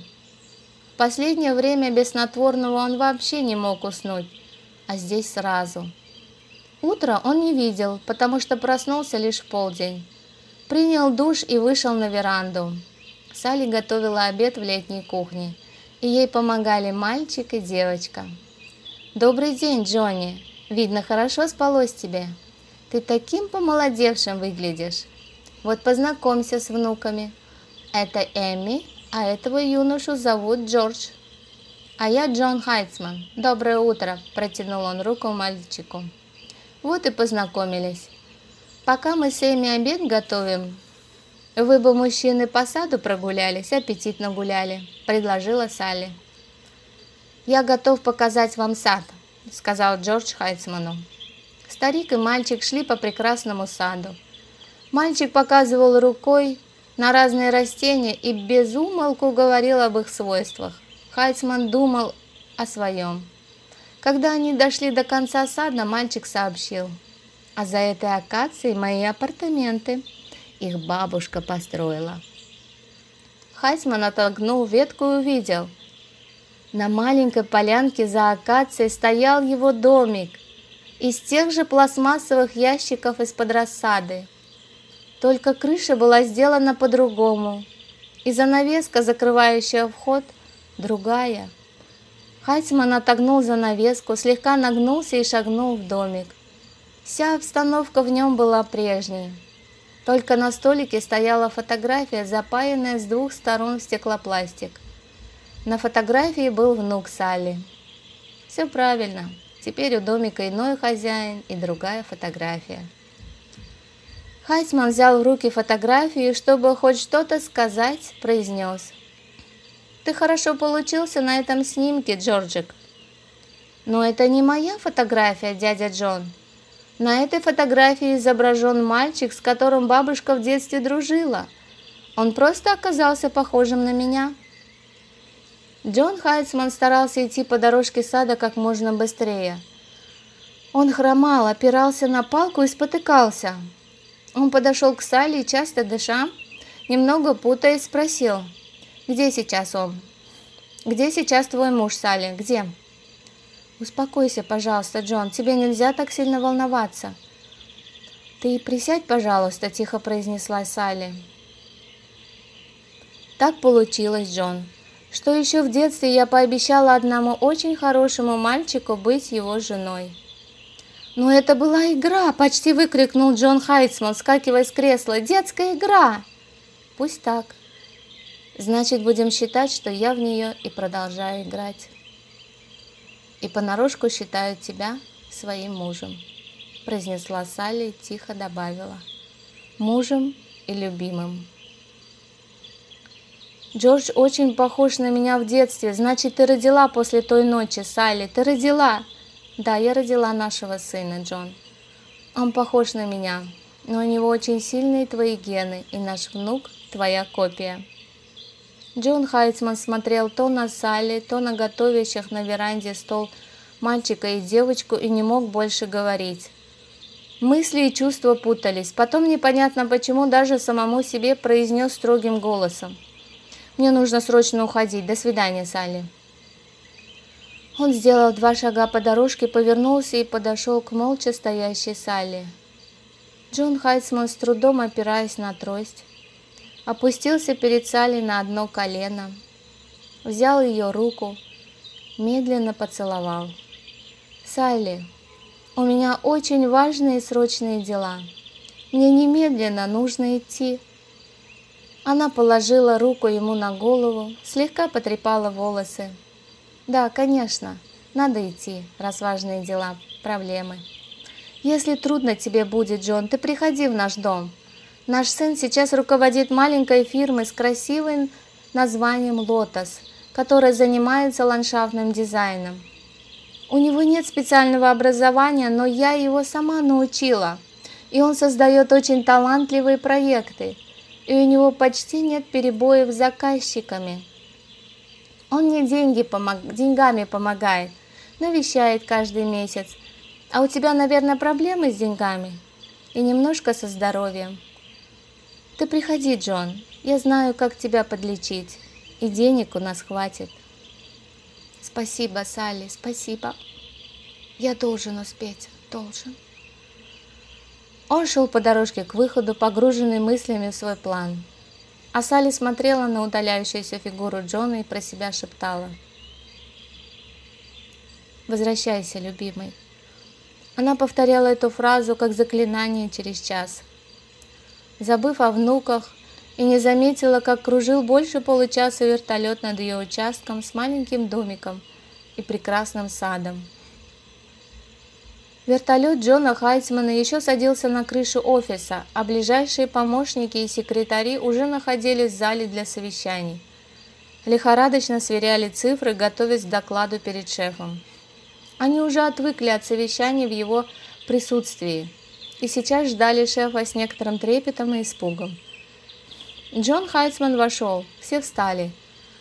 A: Последнее время без снотворного он вообще не мог уснуть, а здесь сразу. Утро он не видел, потому что проснулся лишь в полдень. Принял душ и вышел на веранду. Салли готовила обед в летней кухне, и ей помогали мальчик и девочка. «Добрый день, Джонни. Видно, хорошо спалось тебе. Ты таким помолодевшим выглядишь. Вот познакомься с внуками. Это Эми, а этого юношу зовут Джордж. А я Джон Хайтсман. Доброе утро, протянул он руку мальчику. Вот и познакомились. Пока мы с Эми обед готовим, вы бы, мужчины, по саду прогулялись, аппетитно гуляли, предложила Салли. «Я готов показать вам сад», — сказал Джордж Хайцману. Старик и мальчик шли по прекрасному саду. Мальчик показывал рукой на разные растения и без умолку говорил об их свойствах. Хайцман думал о своем. Когда они дошли до конца сада, мальчик сообщил. «А за этой акацией мои апартаменты. Их бабушка построила». Хайцман отогнул ветку и увидел – на маленькой полянке за акацией стоял его домик из тех же пластмассовых ящиков из-под рассады. Только крыша была сделана по-другому, и занавеска, закрывающая вход, другая. Хайцман отогнул занавеску, слегка нагнулся и шагнул в домик. Вся обстановка в нем была прежней. Только на столике стояла фотография, запаянная с двух сторон в стеклопластик. На фотографии был внук Салли. Все правильно. Теперь у домика иной хозяин и другая фотография. Хайсман взял в руки фотографию и, чтобы хоть что-то сказать, произнес. «Ты хорошо получился на этом снимке, Джорджик». «Но это не моя фотография, дядя Джон. На этой фотографии изображен мальчик, с которым бабушка в детстве дружила. Он просто оказался похожим на меня». Джон Хайцман старался идти по дорожке сада как можно быстрее. Он хромал, опирался на палку и спотыкался. Он подошел к Салли и, часто дыша, немного путаясь, спросил, «Где сейчас он?» «Где сейчас твой муж, Салли? Где?» «Успокойся, пожалуйста, Джон, тебе нельзя так сильно волноваться». «Ты присядь, пожалуйста», – тихо произнесла Салли. Так получилось, Джон, что еще в детстве я пообещала одному очень хорошему мальчику быть его женой. «Но это была игра!» – почти выкрикнул Джон Хайтсман, скакивая с кресла. «Детская игра!» «Пусть так. Значит, будем считать, что я в нее и продолжаю играть. И понарошку считаю тебя своим мужем», – произнесла Салли и тихо добавила. «Мужем и любимым». Джордж очень похож на меня в детстве. Значит, ты родила после той ночи, Салли. Ты родила. Да, я родила нашего сына, Джон. Он похож на меня, но у него очень сильные твои гены, и наш внук – твоя копия. Джон Хайцман смотрел то на Салли, то на готовящих на веранде стол мальчика и девочку и не мог больше говорить. Мысли и чувства путались. Потом непонятно почему даже самому себе произнес строгим голосом. «Мне нужно срочно уходить. До свидания, Салли». Он сделал два шага по дорожке, повернулся и подошел к молча стоящей Салли. Джон Хайцман, с трудом опираясь на трость, опустился перед Салли на одно колено, взял ее руку, медленно поцеловал. «Салли, у меня очень важные и срочные дела. Мне немедленно нужно идти». Она положила руку ему на голову, слегка потрепала волосы. Да, конечно, надо идти, раз важные дела, проблемы. Если трудно тебе будет, Джон, ты приходи в наш дом. Наш сын сейчас руководит маленькой фирмой с красивым названием «Лотос», которая занимается ландшафтным дизайном. У него нет специального образования, но я его сама научила. И он создает очень талантливые проекты. И у него почти нет перебоев с заказчиками. Он мне деньги помог... деньгами помогает, навещает каждый месяц. А у тебя, наверное, проблемы с деньгами и немножко со здоровьем. Ты приходи, Джон, я знаю, как тебя подлечить, и денег у нас хватит. Спасибо, Салли, спасибо. Я должен успеть, должен. Он шел по дорожке к выходу, погруженный мыслями в свой план – а Салли смотрела на удаляющуюся фигуру Джона и про себя шептала. «Возвращайся, любимый». Она повторяла эту фразу как заклинание через час. Забыв о внуках, и не заметила, как кружил больше получаса вертолет над ее участком с маленьким домиком и прекрасным садом. Вертолет Джона Хайцмана еще садился на крышу офиса, а ближайшие помощники и секретари уже находились в зале для совещаний. Лихорадочно сверяли цифры, готовясь к докладу перед шефом. Они уже отвыкли от совещаний в его присутствии и сейчас ждали шефа с некоторым трепетом и испугом. Джон Хайцман вошел, все встали.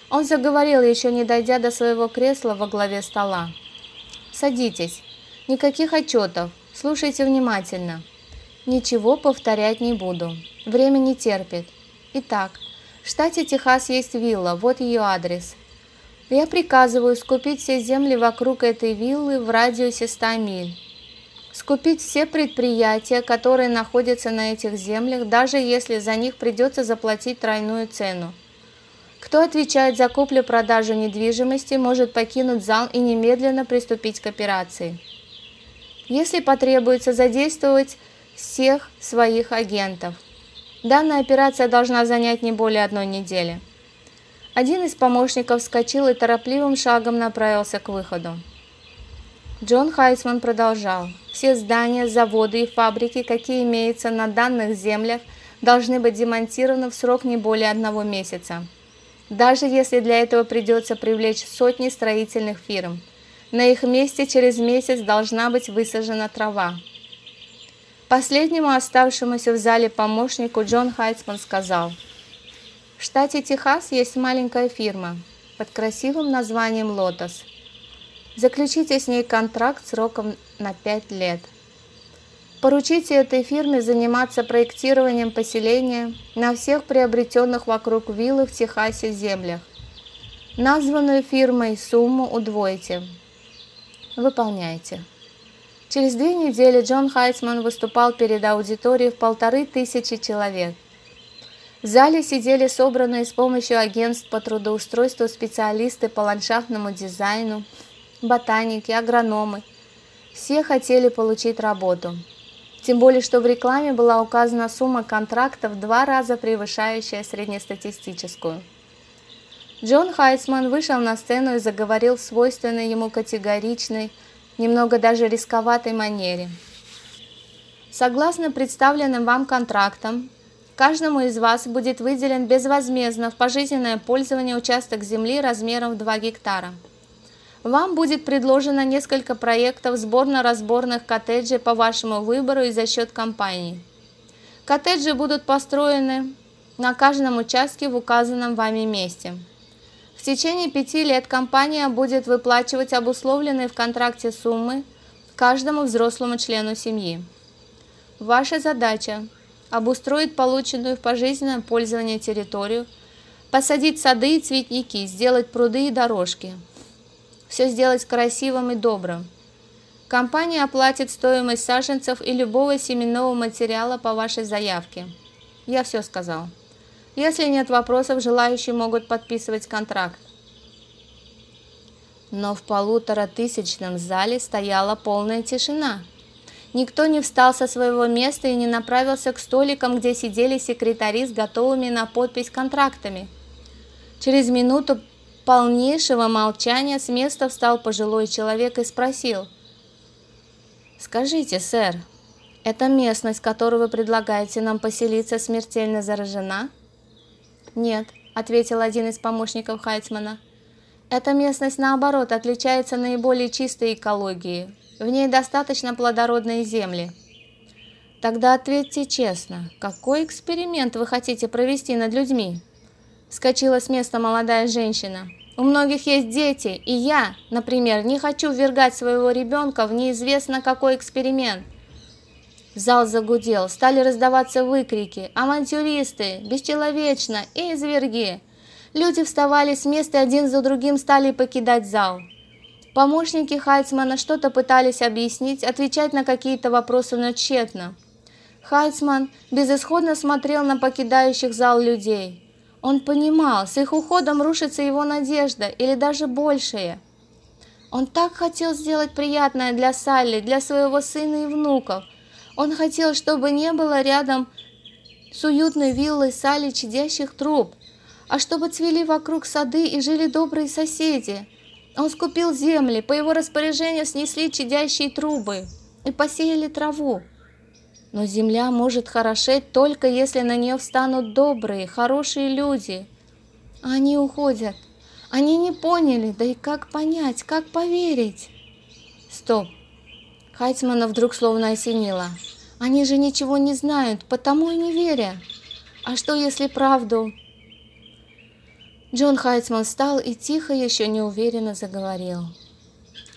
A: Он заговорил, еще не дойдя до своего кресла во главе стола. «Садитесь. Никаких отчетов. Слушайте внимательно. Ничего повторять не буду. Время не терпит. Итак, в штате Техас есть вилла, вот ее адрес. Я приказываю скупить все земли вокруг этой виллы в радиусе 100 миль. Скупить все предприятия, которые находятся на этих землях, даже если за них придется заплатить тройную цену. Кто отвечает за куплю-продажу недвижимости, может покинуть зал и немедленно приступить к операции если потребуется задействовать всех своих агентов. Данная операция должна занять не более одной недели. Один из помощников вскочил и торопливым шагом направился к выходу. Джон Хайсман продолжал. Все здания, заводы и фабрики, какие имеются на данных землях, должны быть демонтированы в срок не более одного месяца. Даже если для этого придется привлечь сотни строительных фирм – на их месте через месяц должна быть высажена трава. Последнему оставшемуся в зале помощнику Джон Хайтсман сказал, «В штате Техас есть маленькая фирма под красивым названием «Лотос». Заключите с ней контракт сроком на 5 лет. Поручите этой фирме заниматься проектированием поселения на всех приобретенных вокруг виллы в Техасе землях. Названную фирмой сумму удвойте – Выполняйте. Через две недели Джон Хайцман выступал перед аудиторией в полторы тысячи человек. В зале сидели собранные с помощью агентств по трудоустройству специалисты по ландшафтному дизайну, ботаники, агрономы. Все хотели получить работу. Тем более, что в рекламе была указана сумма контрактов два раза превышающая среднестатистическую. Джон Хайсман вышел на сцену и заговорил в свойственной ему категоричной, немного даже рисковатой манере. Согласно представленным вам контрактам, каждому из вас будет выделен безвозмездно в пожизненное пользование участок земли размером в 2 гектара. Вам будет предложено несколько проектов сборно-разборных коттеджей по вашему выбору и за счет компании. Коттеджи будут построены на каждом участке в указанном вами месте. Течение пяти лет компания будет выплачивать обусловленные в контракте суммы каждому взрослому члену семьи. Ваша задача – обустроить полученную в пожизненное пользование территорию, посадить сады и цветники, сделать пруды и дорожки – все сделать красивым и добрым. Компания оплатит стоимость саженцев и любого семенного материала по вашей заявке. Я все сказал. Если нет вопросов, желающие могут подписывать контракт. Но в полутора тысячном зале стояла полная тишина. Никто не встал со своего места и не направился к столикам, где сидели секретари с готовыми на подпись контрактами. Через минуту полнейшего молчания с места встал пожилой человек и спросил. «Скажите, сэр, эта местность, которую вы предлагаете нам поселиться, смертельно заражена?» «Нет», — ответил один из помощников Хайцмана. «Эта местность, наоборот, отличается наиболее чистой экологией. В ней достаточно плодородные земли». «Тогда ответьте честно, какой эксперимент вы хотите провести над людьми?» Вскочила с места молодая женщина. У многих есть дети, и я, например, не хочу ввергать своего ребенка в неизвестно какой эксперимент. Зал загудел, стали раздаваться выкрики «Авантюристы! Бесчеловечно! И изверги!» Люди вставали с места один за другим стали покидать зал. Помощники Хайцмана что-то пытались объяснить, отвечать на какие-то вопросы, но тщетно. Хайцман безысходно смотрел на покидающих зал людей. Он понимал, с их уходом рушится его надежда или даже большее. Он так хотел сделать приятное для Салли, для своего сына и внуков. Он хотел, чтобы не было рядом с уютной виллой Салли чадящих труб, а чтобы цвели вокруг сады и жили добрые соседи. Он скупил земли, по его распоряжению снесли чадящие трубы и посеяли траву. Но земля может хорошеть только если на нее встанут добрые, хорошие люди. А они уходят. Они не поняли, да и как понять, как поверить? Стоп. Хайцмана вдруг словно осенило. Они же ничего не знают, потому и не верят. А что если правду? Джон Хайцман встал и тихо, еще неуверенно заговорил.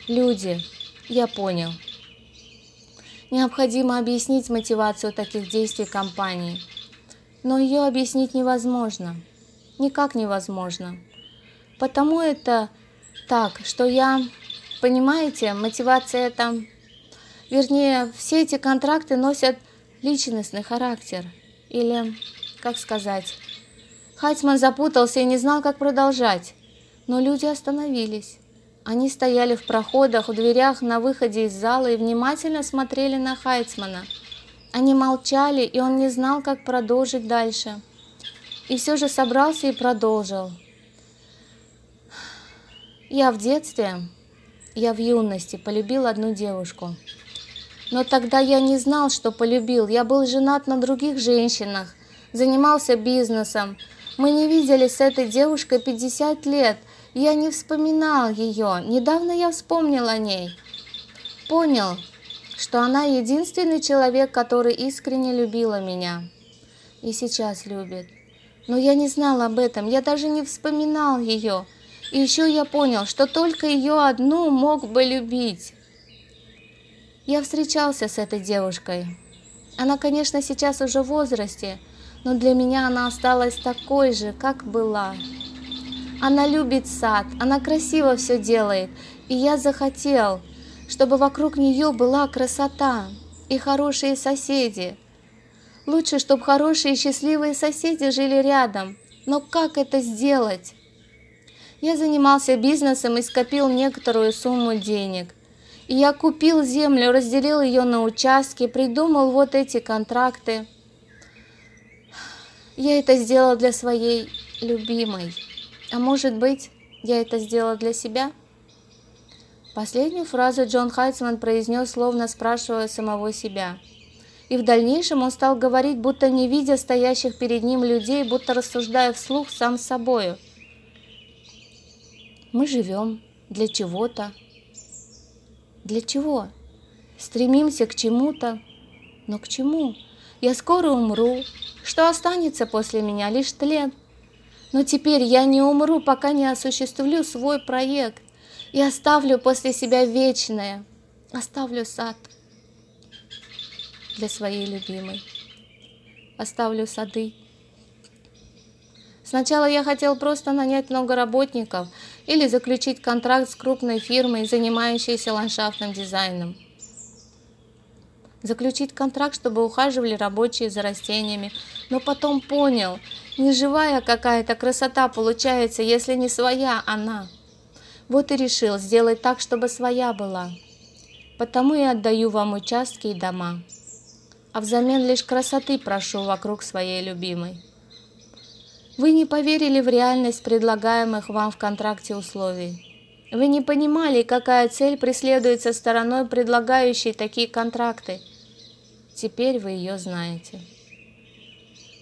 A: Люди, я понял. Необходимо объяснить мотивацию таких действий компании. Но ее объяснить невозможно. Никак невозможно. Потому это так, что я, понимаете, мотивация это... Вернее, все эти контракты носят личностный характер. Или, как сказать... Хайцман запутался и не знал, как продолжать. Но люди остановились. Они стояли в проходах, в дверях на выходе из зала и внимательно смотрели на Хайцмана. Они молчали, и он не знал, как продолжить дальше. И все же собрался и продолжил. Я в детстве, я в юности полюбил одну девушку. Но тогда я не знал, что полюбил. Я был женат на других женщинах, занимался бизнесом. Мы не виделись с этой девушкой 50 лет, я не вспоминал ее, недавно я вспомнил о ней. Понял, что она единственный человек, который искренне любила меня. И сейчас любит. Но я не знал об этом, я даже не вспоминал ее. И еще я понял, что только ее одну мог бы любить. Я встречался с этой девушкой. Она, конечно, сейчас уже в возрасте, но для меня она осталась такой же, как была. Она любит сад, она красиво все делает, и я захотел, чтобы вокруг нее была красота и хорошие соседи. Лучше, чтобы хорошие и счастливые соседи жили рядом. Но как это сделать? Я занимался бизнесом и скопил некоторую сумму денег. Я купил землю, разделил ее на участки, придумал вот эти контракты. Я это сделал для своей любимой. А может быть, я это сделал для себя? Последнюю фразу Джон Хайтсман произнес, словно спрашивая самого себя. И в дальнейшем он стал говорить, будто не видя стоящих перед ним людей, будто рассуждая вслух сам с собою. Мы живем для чего-то, для чего? Стремимся к чему-то. Но к чему? Я скоро умру. Что останется после меня? Лишь тлен. Но теперь я не умру, пока не осуществлю свой проект. И оставлю после себя вечное. Оставлю сад для своей любимой. Оставлю сады. Сначала я хотел просто нанять много работников, или заключить контракт с крупной фирмой, занимающейся ландшафтным дизайном. Заключить контракт, чтобы ухаживали рабочие за растениями, но потом понял, не живая какая-то красота получается, если не своя она. Вот и решил сделать так, чтобы своя была. Потому и отдаю вам участки и дома. А взамен лишь красоты прошу вокруг своей любимой. Вы не поверили в реальность предлагаемых вам в контракте условий. Вы не понимали, какая цель преследуется стороной, предлагающей такие контракты. Теперь вы ее знаете.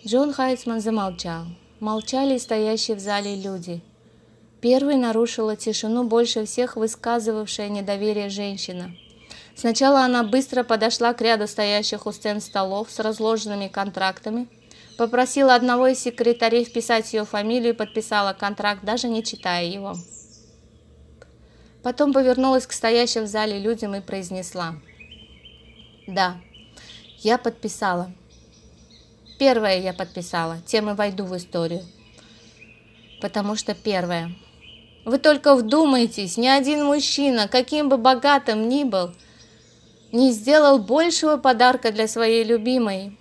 A: Джон Хайцман замолчал. Молчали стоящие в зале люди. Первой нарушила тишину больше всех высказывавшая недоверие женщина. Сначала она быстро подошла к ряду стоящих у стен столов с разложенными контрактами – Попросила одного из секретарей вписать ее фамилию и подписала контракт, даже не читая его. Потом повернулась к стоящим в зале людям и произнесла. «Да, я подписала. Первое я подписала, тем и войду в историю. Потому что первое. Вы только вдумайтесь, ни один мужчина, каким бы богатым ни был, не сделал большего подарка для своей любимой,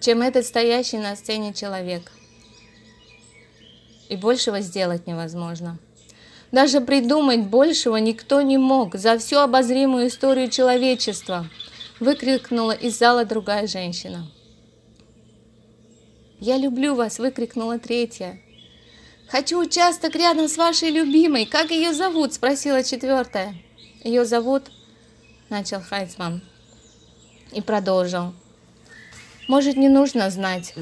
A: чем этот стоящий на сцене человек. И большего сделать невозможно. Даже придумать большего никто не мог за всю обозримую историю человечества, выкрикнула из зала другая женщина. «Я люблю вас!» – выкрикнула третья. «Хочу участок рядом с вашей любимой. Как ее зовут?» – спросила четвертая. «Ее зовут...» – начал Хайцман и продолжил. Может, не нужно знать,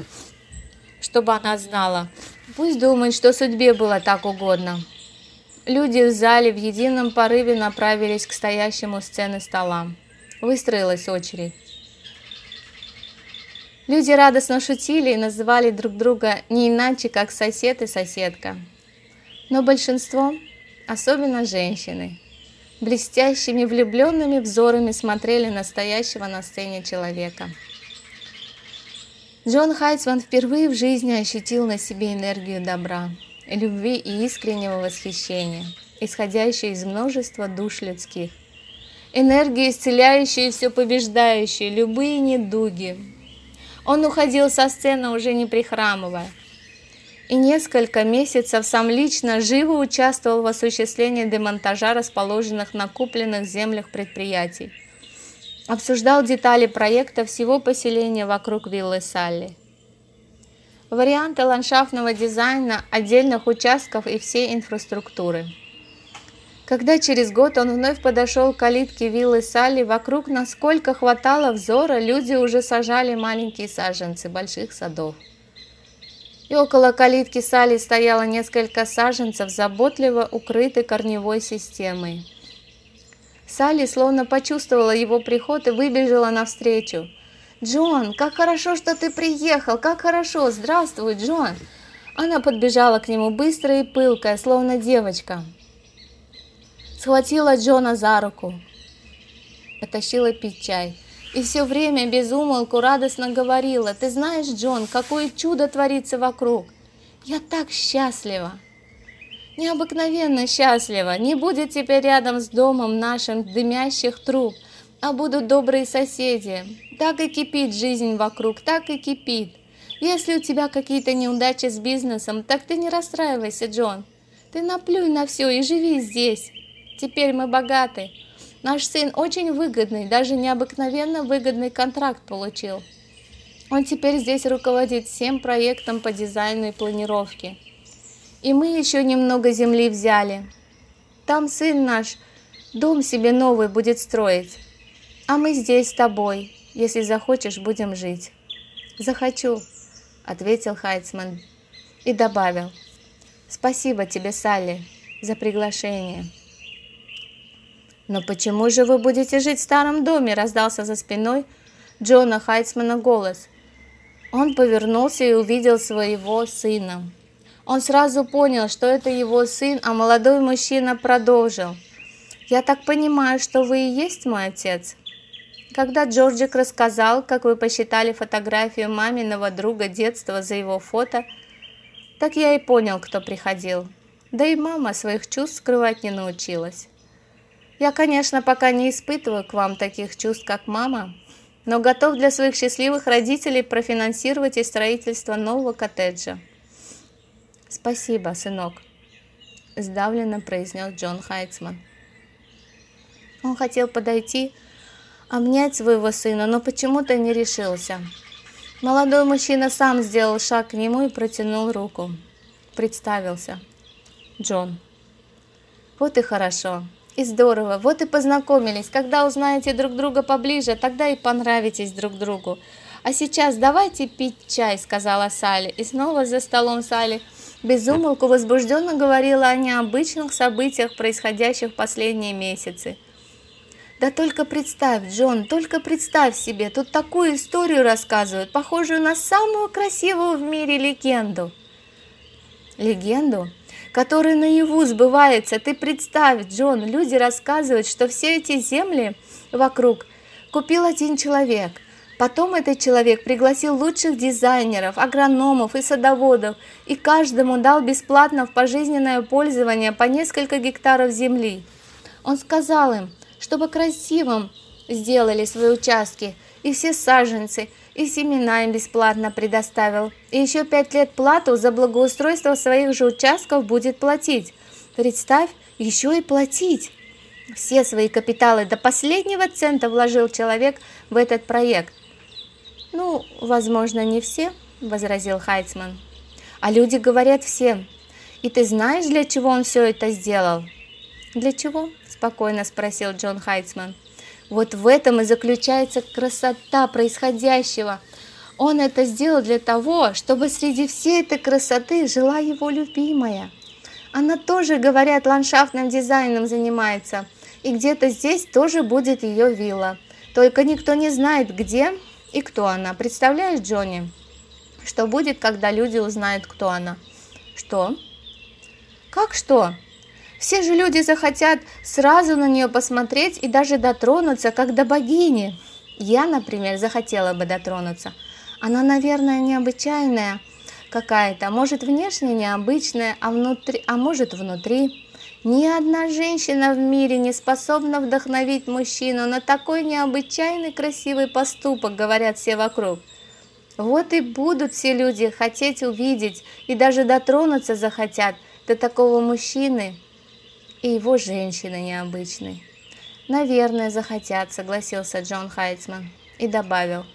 A: чтобы она знала. Пусть думает, что судьбе было так угодно. Люди в зале в едином порыве направились к стоящему сцены столам. Выстроилась очередь. Люди радостно шутили и называли друг друга не иначе, как сосед и соседка. Но большинство, особенно женщины, блестящими влюбленными взорами смотрели на стоящего на сцене человека – Джон Хайцман впервые в жизни ощутил на себе энергию добра, любви и искреннего восхищения, исходящую из множества душ людских. Энергию, исцеляющую и все побеждающую, любые недуги. Он уходил со сцены уже не прихрамывая. И несколько месяцев сам лично живо участвовал в осуществлении демонтажа расположенных на купленных землях предприятий – обсуждал детали проекта всего поселения вокруг виллы Салли. Варианты ландшафтного дизайна, отдельных участков и всей инфраструктуры. Когда через год он вновь подошел к калитке виллы Салли, вокруг, насколько хватало взора, люди уже сажали маленькие саженцы больших садов. И около калитки Салли стояло несколько саженцев, заботливо укрыты корневой системой. Салли словно почувствовала его приход и выбежала навстречу. «Джон, как хорошо, что ты приехал! Как хорошо! Здравствуй, Джон!» Она подбежала к нему быстро и пылкая, словно девочка. Схватила Джона за руку, потащила пить чай. И все время без умолку радостно говорила, «Ты знаешь, Джон, какое чудо творится вокруг! Я так счастлива!» Необыкновенно счастлива, не будет теперь рядом с домом нашим дымящих труб, а будут добрые соседи. Так и кипит жизнь вокруг, так и кипит. Если у тебя какие-то неудачи с бизнесом, так ты не расстраивайся, Джон. Ты наплюй на все и живи здесь. Теперь мы богаты. Наш сын очень выгодный, даже необыкновенно выгодный контракт получил. Он теперь здесь руководит всем проектом по дизайну и планировке. И мы еще немного земли взяли. Там сын наш дом себе новый будет строить. А мы здесь с тобой. Если захочешь, будем жить. Захочу, ответил Хайцман и добавил. Спасибо тебе, Салли, за приглашение. Но почему же вы будете жить в старом доме? раздался за спиной Джона Хайцмана голос. Он повернулся и увидел своего сына. Он сразу понял, что это его сын, а молодой мужчина продолжил. «Я так понимаю, что вы и есть мой отец?» Когда Джорджик рассказал, как вы посчитали фотографию маминого друга детства за его фото, так я и понял, кто приходил. Да и мама своих чувств скрывать не научилась. Я, конечно, пока не испытываю к вам таких чувств, как мама, но готов для своих счастливых родителей профинансировать и строительство нового коттеджа. Спасибо, сынок, сдавленно произнес Джон Хайцман. Он хотел подойти, обнять своего сына, но почему-то не решился. Молодой мужчина сам сделал шаг к нему и протянул руку. Представился. Джон. Вот и хорошо. И здорово. Вот и познакомились. Когда узнаете друг друга поближе, тогда и понравитесь друг другу. А сейчас давайте пить чай, сказала Салли. И снова за столом Салли безумолку возбужденно говорила о необычных событиях, происходящих в последние месяцы. Да только представь, Джон, только представь себе, тут такую историю рассказывают, похожую на самую красивую в мире легенду. Легенду, которая наяву сбывается. Ты представь, Джон, люди рассказывают, что все эти земли вокруг купил один человек. Потом этот человек пригласил лучших дизайнеров, агрономов и садоводов, и каждому дал бесплатно в пожизненное пользование по несколько гектаров земли. Он сказал им, чтобы красивым сделали свои участки, и все саженцы, и семена им бесплатно предоставил. И еще пять лет плату за благоустройство своих же участков будет платить. Представь, еще и платить. Все свои капиталы до последнего цента вложил человек в этот проект. Ну, возможно, не все, возразил Хайцман. А люди говорят всем. И ты знаешь, для чего он все это сделал? Для чего? спокойно спросил Джон Хайцман. Вот в этом и заключается красота происходящего. Он это сделал для того, чтобы среди всей этой красоты жила его любимая. Она тоже, говорят, ландшафтным дизайном занимается. И где-то здесь тоже будет ее вилла. Только никто не знает, где и кто она. Представляешь, Джонни, что будет, когда люди узнают, кто она? Что? Как что? Все же люди захотят сразу на нее посмотреть и даже дотронуться, как до богини. Я, например, захотела бы дотронуться. Она, наверное, необычайная какая-то, может, внешне необычная, а, внутри, а может, внутри. Ни одна женщина в мире не способна вдохновить мужчину на такой необычайный красивый поступок, говорят все вокруг. Вот и будут все люди хотеть увидеть и даже дотронуться захотят до такого мужчины, и его женщины необычной. «Наверное, захотят», — согласился Джон Хайцман и добавил.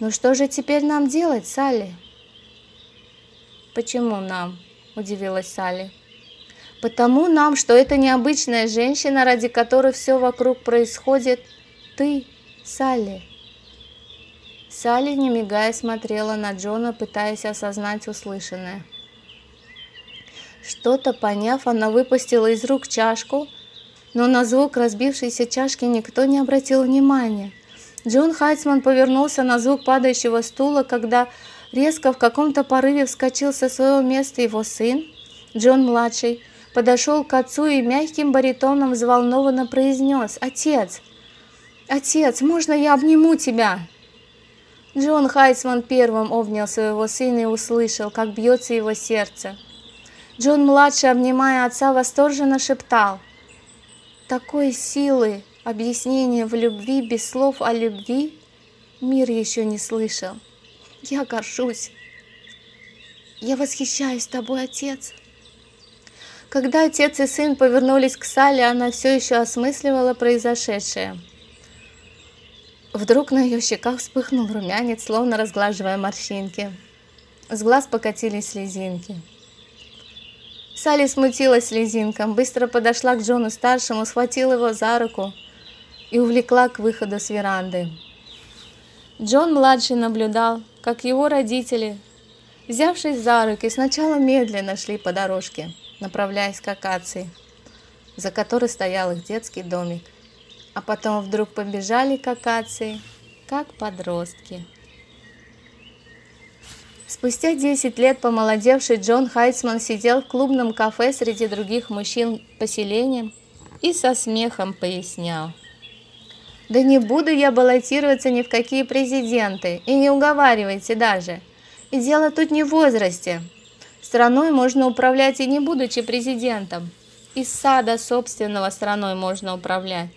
A: «Ну что же теперь нам делать, Салли?» «Почему нам?» – удивилась Салли. «Потому нам, что это необычная женщина, ради которой все вокруг происходит. Ты, Салли». Салли, не мигая, смотрела на Джона, пытаясь осознать услышанное. Что-то поняв, она выпустила из рук чашку, но на звук разбившейся чашки никто не обратил внимания. Джон Хайцман повернулся на звук падающего стула, когда резко в каком-то порыве вскочил со своего места его сын, Джон-младший, подошел к отцу и мягким баритоном взволнованно произнес «Отец! Отец, можно я обниму тебя?» Джон Хайцман первым обнял своего сына и услышал, как бьется его сердце. Джон-младший, обнимая отца, восторженно шептал. «Такой силы, Объяснение в любви без слов о любви мир еще не слышал. Я горжусь. Я восхищаюсь тобой, отец. Когда отец и сын повернулись к Сале, она все еще осмысливала произошедшее. Вдруг на ее щеках вспыхнул румянец, словно разглаживая морщинки. С глаз покатились слезинки. Салли смутилась слезинком, быстро подошла к Джону-старшему, схватила его за руку и увлекла к выходу с веранды. Джон-младший наблюдал, как его родители, взявшись за руки, сначала медленно шли по дорожке, направляясь к акации, за которой стоял их детский домик а потом вдруг побежали к акации, как подростки. Спустя 10 лет помолодевший Джон Хайцман сидел в клубном кафе среди других мужчин поселения и со смехом пояснял. «Да не буду я баллотироваться ни в какие президенты, и не уговаривайте даже. И дело тут не в возрасте. Страной можно управлять и не будучи президентом. Из сада собственного страной можно управлять.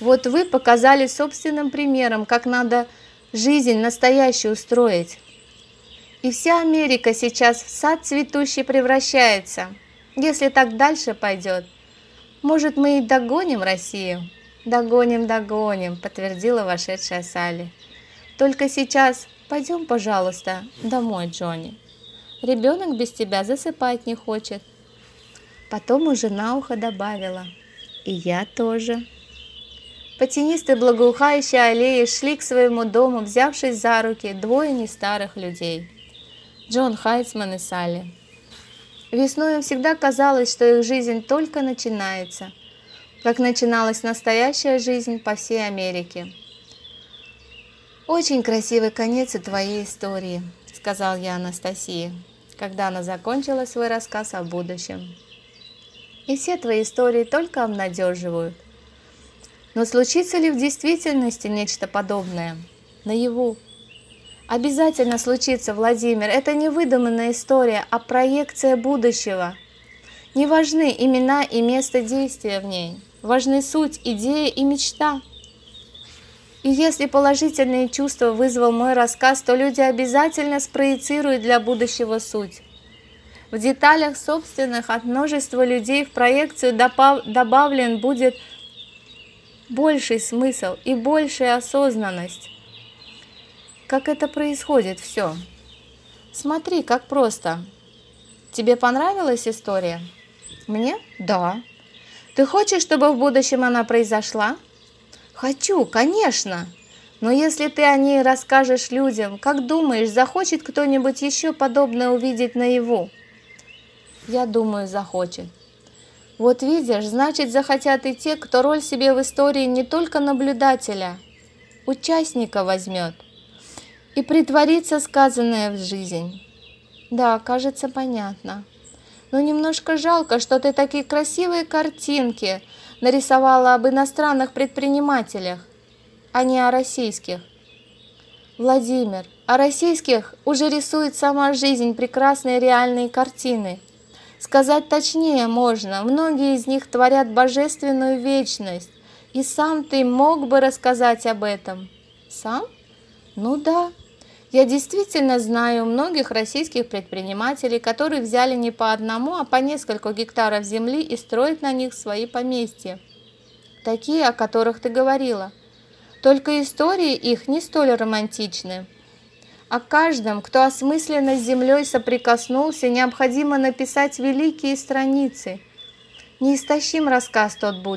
A: Вот вы показали собственным примером, как надо жизнь настоящую устроить. И вся Америка сейчас в сад цветущий превращается. Если так дальше пойдет, может, мы и догоним Россию? Догоним, догоним, подтвердила вошедшая Салли. Только сейчас пойдем, пожалуйста, домой, Джонни. Ребенок без тебя засыпать не хочет. Потом уже на ухо добавила. И я тоже. По тенистой благоухающей аллее шли к своему дому, взявшись за руки, двое нестарых людей. Джон Хайцман и Салли. Весной им всегда казалось, что их жизнь только начинается, как начиналась настоящая жизнь по всей Америке. «Очень красивый конец у твоей истории», — сказал я Анастасии, когда она закончила свой рассказ о будущем. «И все твои истории только обнадеживают. Но случится ли в действительности нечто подобное? Наяву. Обязательно случится, Владимир. Это не выдуманная история, а проекция будущего. Не важны имена и место действия в ней. Важны суть, идея и мечта. И если положительные чувства вызвал мой рассказ, то люди обязательно спроецируют для будущего суть. В деталях собственных от множества людей в проекцию добавлен будет больший смысл и большая осознанность. Как это происходит все? Смотри, как просто. Тебе понравилась история? Мне? Да. Ты хочешь, чтобы в будущем она произошла? Хочу, конечно. Но если ты о ней расскажешь людям, как думаешь, захочет кто-нибудь еще подобное увидеть наяву? Я думаю, захочет. Вот видишь, значит захотят и те, кто роль себе в истории не только наблюдателя, участника возьмет и притворится сказанное в жизнь. Да, кажется, понятно. Но немножко жалко, что ты такие красивые картинки нарисовала об иностранных предпринимателях, а не о российских. Владимир, о российских уже рисует сама жизнь прекрасные реальные картины – Сказать точнее можно, многие из них творят божественную вечность. И сам ты мог бы рассказать об этом? Сам? Ну да. Я действительно знаю многих российских предпринимателей, которые взяли не по одному, а по несколько гектаров земли и строят на них свои поместья. Такие, о которых ты говорила. Только истории их не столь романтичны. О каждом, кто осмысленно с землей соприкоснулся, необходимо написать великие страницы. Неистощим рассказ тот будет.